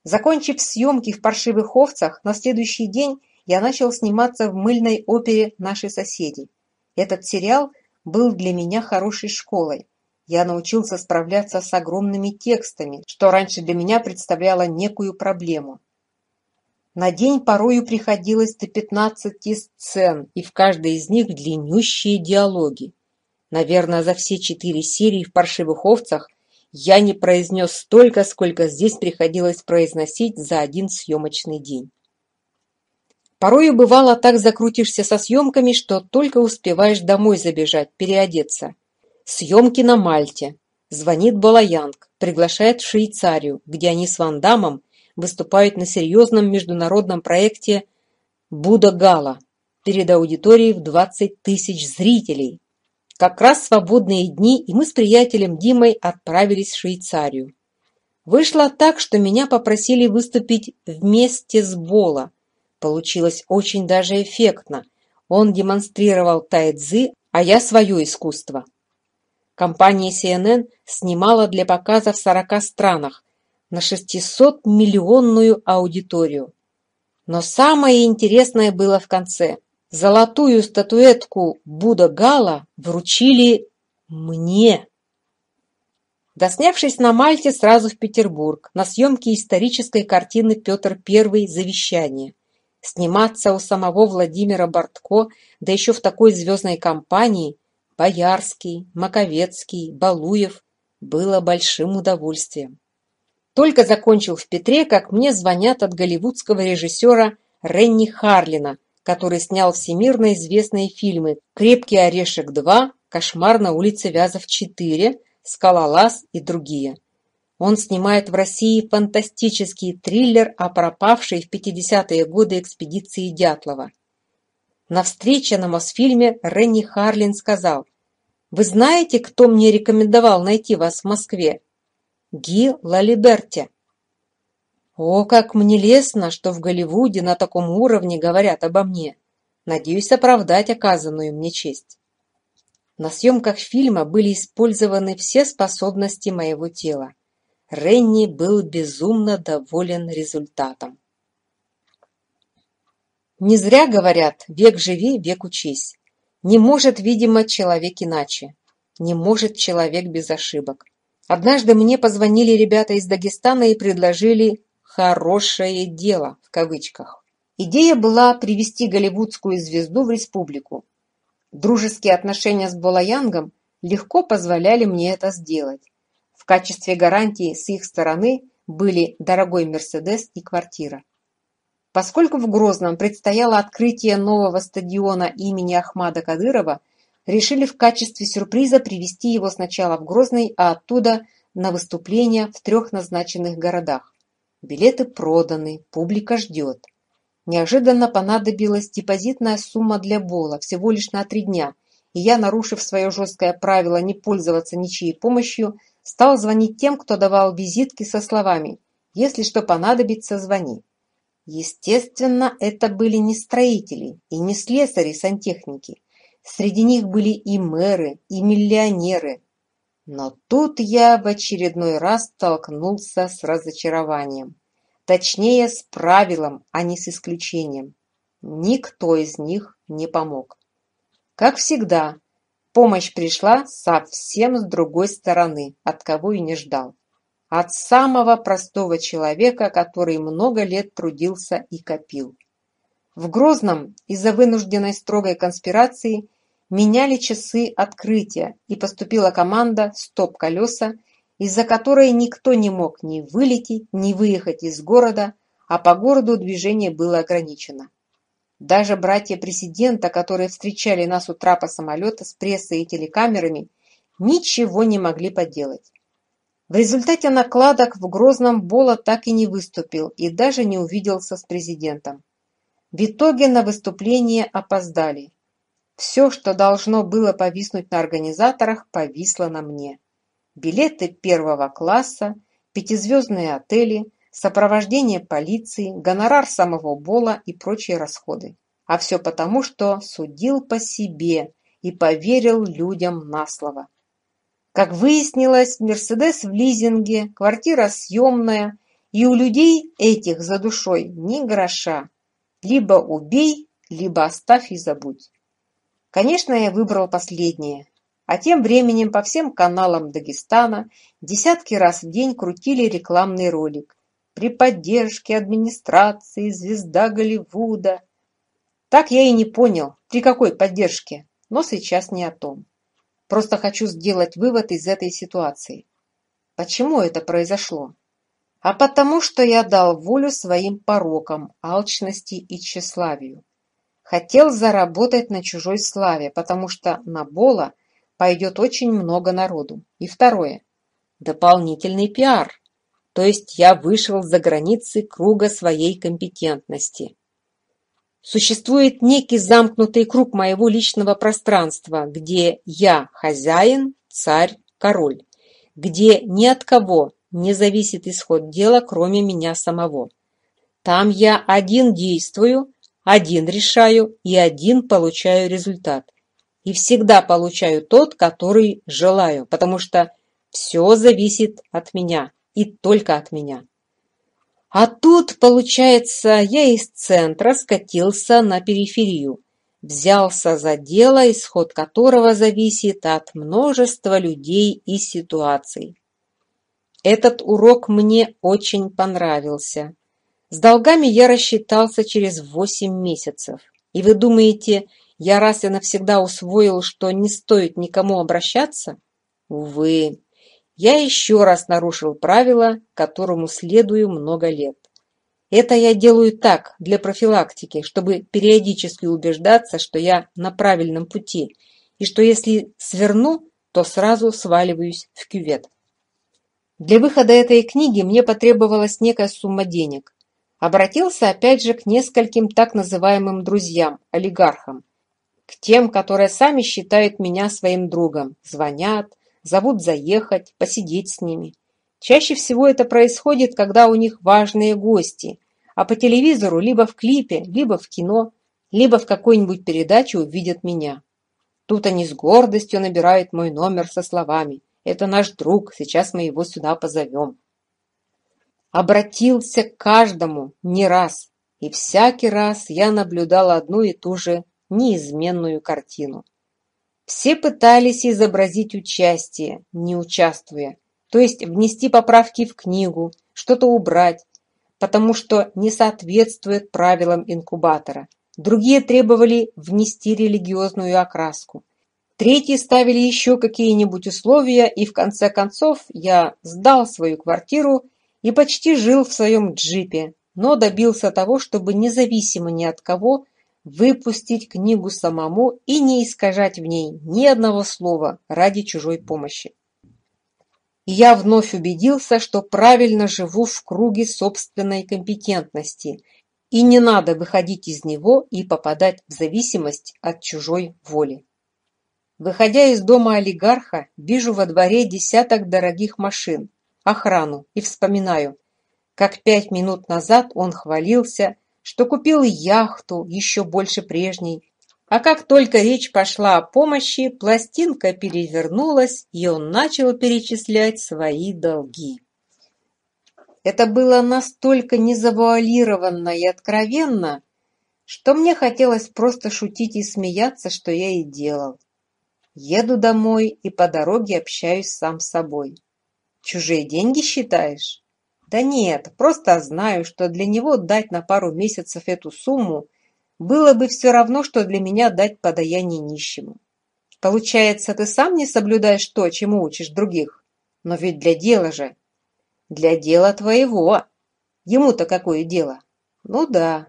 Закончив съемки в паршивых овцах, на следующий день я начал сниматься в мыльной опере «Наши соседи». Этот сериал был для меня хорошей школой. Я научился справляться с огромными текстами, что раньше для меня представляло некую проблему. На день порою приходилось до 15 сцен, и в каждой из них длиннющие диалоги. Наверное, за все четыре серии в «Паршивых овцах» я не произнес столько, сколько здесь приходилось произносить за один съемочный день. Порою бывало так закрутишься со съемками, что только успеваешь домой забежать, переодеться – Съемки на Мальте. Звонит Балаянг, приглашает в Швейцарию, где они с Ван Дамом выступают на серьезном международном проекте «Буда Гала» перед аудиторией в 20 тысяч зрителей. Как раз свободные дни, и мы с приятелем Димой отправились в Швейцарию. Вышло так, что меня попросили выступить вместе с Бола. Получилось очень даже эффектно. Он демонстрировал тайцзы, а я свое искусство. Компания CNN снимала для показа в 40 странах на 600-миллионную аудиторию. Но самое интересное было в конце. Золотую статуэтку Будда Гала вручили мне. Доснявшись на Мальте сразу в Петербург на съемки исторической картины «Петр I. Завещание», сниматься у самого Владимира Бортко, да еще в такой звездной компании, Боярский, Маковецкий, Балуев было большим удовольствием. Только закончил в Петре, как мне звонят от голливудского режиссера Ренни Харлина, который снял всемирно известные фильмы «Крепкий орешек 2», «Кошмар на улице Вязов 4», «Скалолаз» и другие. Он снимает в России фантастический триллер о пропавшей в 50-е годы экспедиции Дятлова – на встрече на Мосфильме Ренни Харлин сказал, «Вы знаете, кто мне рекомендовал найти вас в Москве? Ги Лалиберти». О, как мне лестно, что в Голливуде на таком уровне говорят обо мне. Надеюсь оправдать оказанную мне честь. На съемках фильма были использованы все способности моего тела. Ренни был безумно доволен результатом. Не зря говорят, век живи, век учись. Не может, видимо, человек иначе. Не может человек без ошибок. Однажды мне позвонили ребята из Дагестана и предложили «хорошее дело» в кавычках. Идея была привести голливудскую звезду в республику. Дружеские отношения с Болаянгом легко позволяли мне это сделать. В качестве гарантии с их стороны были дорогой Мерседес и квартира. Поскольку в Грозном предстояло открытие нового стадиона имени Ахмада Кадырова, решили в качестве сюрприза привести его сначала в Грозный, а оттуда на выступления в трех назначенных городах. Билеты проданы, публика ждет. Неожиданно понадобилась депозитная сумма для Бола всего лишь на три дня, и я, нарушив свое жесткое правило не пользоваться ничьей помощью, стал звонить тем, кто давал визитки со словами «Если что понадобится, звони». Естественно, это были не строители и не слесари сантехники. Среди них были и мэры, и миллионеры. Но тут я в очередной раз столкнулся с разочарованием. Точнее, с правилом, а не с исключением. Никто из них не помог. Как всегда, помощь пришла совсем с другой стороны, от кого и не ждал от самого простого человека, который много лет трудился и копил. В Грозном из-за вынужденной строгой конспирации меняли часы открытия, и поступила команда «Стоп-колеса», из-за которой никто не мог ни вылететь, ни выехать из города, а по городу движение было ограничено. Даже братья президента, которые встречали нас у трапа самолета с прессой и телекамерами, ничего не могли поделать. В результате накладок в Грозном Бола так и не выступил и даже не увиделся с президентом. В итоге на выступление опоздали. Все, что должно было повиснуть на организаторах, повисло на мне. Билеты первого класса, пятизвездные отели, сопровождение полиции, гонорар самого Бола и прочие расходы. А все потому, что судил по себе и поверил людям на слово. Как выяснилось, Мерседес в лизинге, квартира съемная, и у людей этих за душой ни гроша. Либо убей, либо оставь и забудь. Конечно, я выбрал последнее. А тем временем по всем каналам Дагестана десятки раз в день крутили рекламный ролик. При поддержке администрации звезда Голливуда. Так я и не понял, при какой поддержке, но сейчас не о том. Просто хочу сделать вывод из этой ситуации. Почему это произошло? А потому, что я дал волю своим порокам, алчности и тщеславию. Хотел заработать на чужой славе, потому что на Бола пойдет очень много народу. И второе. Дополнительный пиар. То есть я вышел за границы круга своей компетентности. Существует некий замкнутый круг моего личного пространства, где я хозяин, царь, король, где ни от кого не зависит исход дела, кроме меня самого. Там я один действую, один решаю и один получаю результат. И всегда получаю тот, который желаю, потому что все зависит от меня и только от меня. А тут, получается, я из центра скатился на периферию, взялся за дело, исход которого зависит от множества людей и ситуаций. Этот урок мне очень понравился. С долгами я рассчитался через 8 месяцев. И вы думаете, я раз и навсегда усвоил, что не стоит никому обращаться? Увы, я еще раз нарушил правило, которому следую много лет. Это я делаю так, для профилактики, чтобы периодически убеждаться, что я на правильном пути, и что если сверну, то сразу сваливаюсь в кювет. Для выхода этой книги мне потребовалась некая сумма денег. Обратился опять же к нескольким так называемым друзьям, олигархам, к тем, которые сами считают меня своим другом, звонят, зовут заехать, посидеть с ними. Чаще всего это происходит, когда у них важные гости, а по телевизору либо в клипе, либо в кино, либо в какой-нибудь передаче увидят меня. Тут они с гордостью набирают мой номер со словами «Это наш друг, сейчас мы его сюда позовем». Обратился к каждому не раз, и всякий раз я наблюдала одну и ту же неизменную картину. Все пытались изобразить участие, не участвуя, то есть внести поправки в книгу, что-то убрать, потому что не соответствует правилам инкубатора. Другие требовали внести религиозную окраску. Третьи ставили еще какие-нибудь условия, и в конце концов я сдал свою квартиру и почти жил в своем джипе, но добился того, чтобы независимо ни от кого выпустить книгу самому и не искажать в ней ни одного слова ради чужой помощи. Я вновь убедился, что правильно живу в круге собственной компетентности, и не надо выходить из него и попадать в зависимость от чужой воли. Выходя из дома олигарха, вижу во дворе десяток дорогих машин, охрану и вспоминаю, как пять минут назад он хвалился – что купил яхту еще больше прежней. А как только речь пошла о помощи, пластинка перевернулась, и он начал перечислять свои долги. Это было настолько незавуалированно и откровенно, что мне хотелось просто шутить и смеяться, что я и делал. Еду домой и по дороге общаюсь сам с собой. Чужие деньги считаешь? Да нет, просто знаю, что для него дать на пару месяцев эту сумму было бы все равно, что для меня дать подаяние нищему. Получается, ты сам не соблюдаешь то, чему учишь других. Но ведь для дела же. Для дела твоего. Ему-то какое дело? Ну да.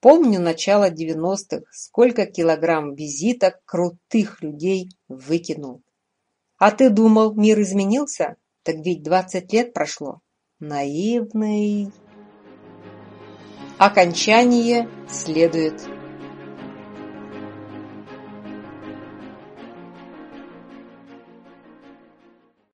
Помню начало девяностых, сколько килограмм визиток крутых людей выкинул. А ты думал, мир изменился? Так ведь двадцать лет прошло наивный. Окончание следует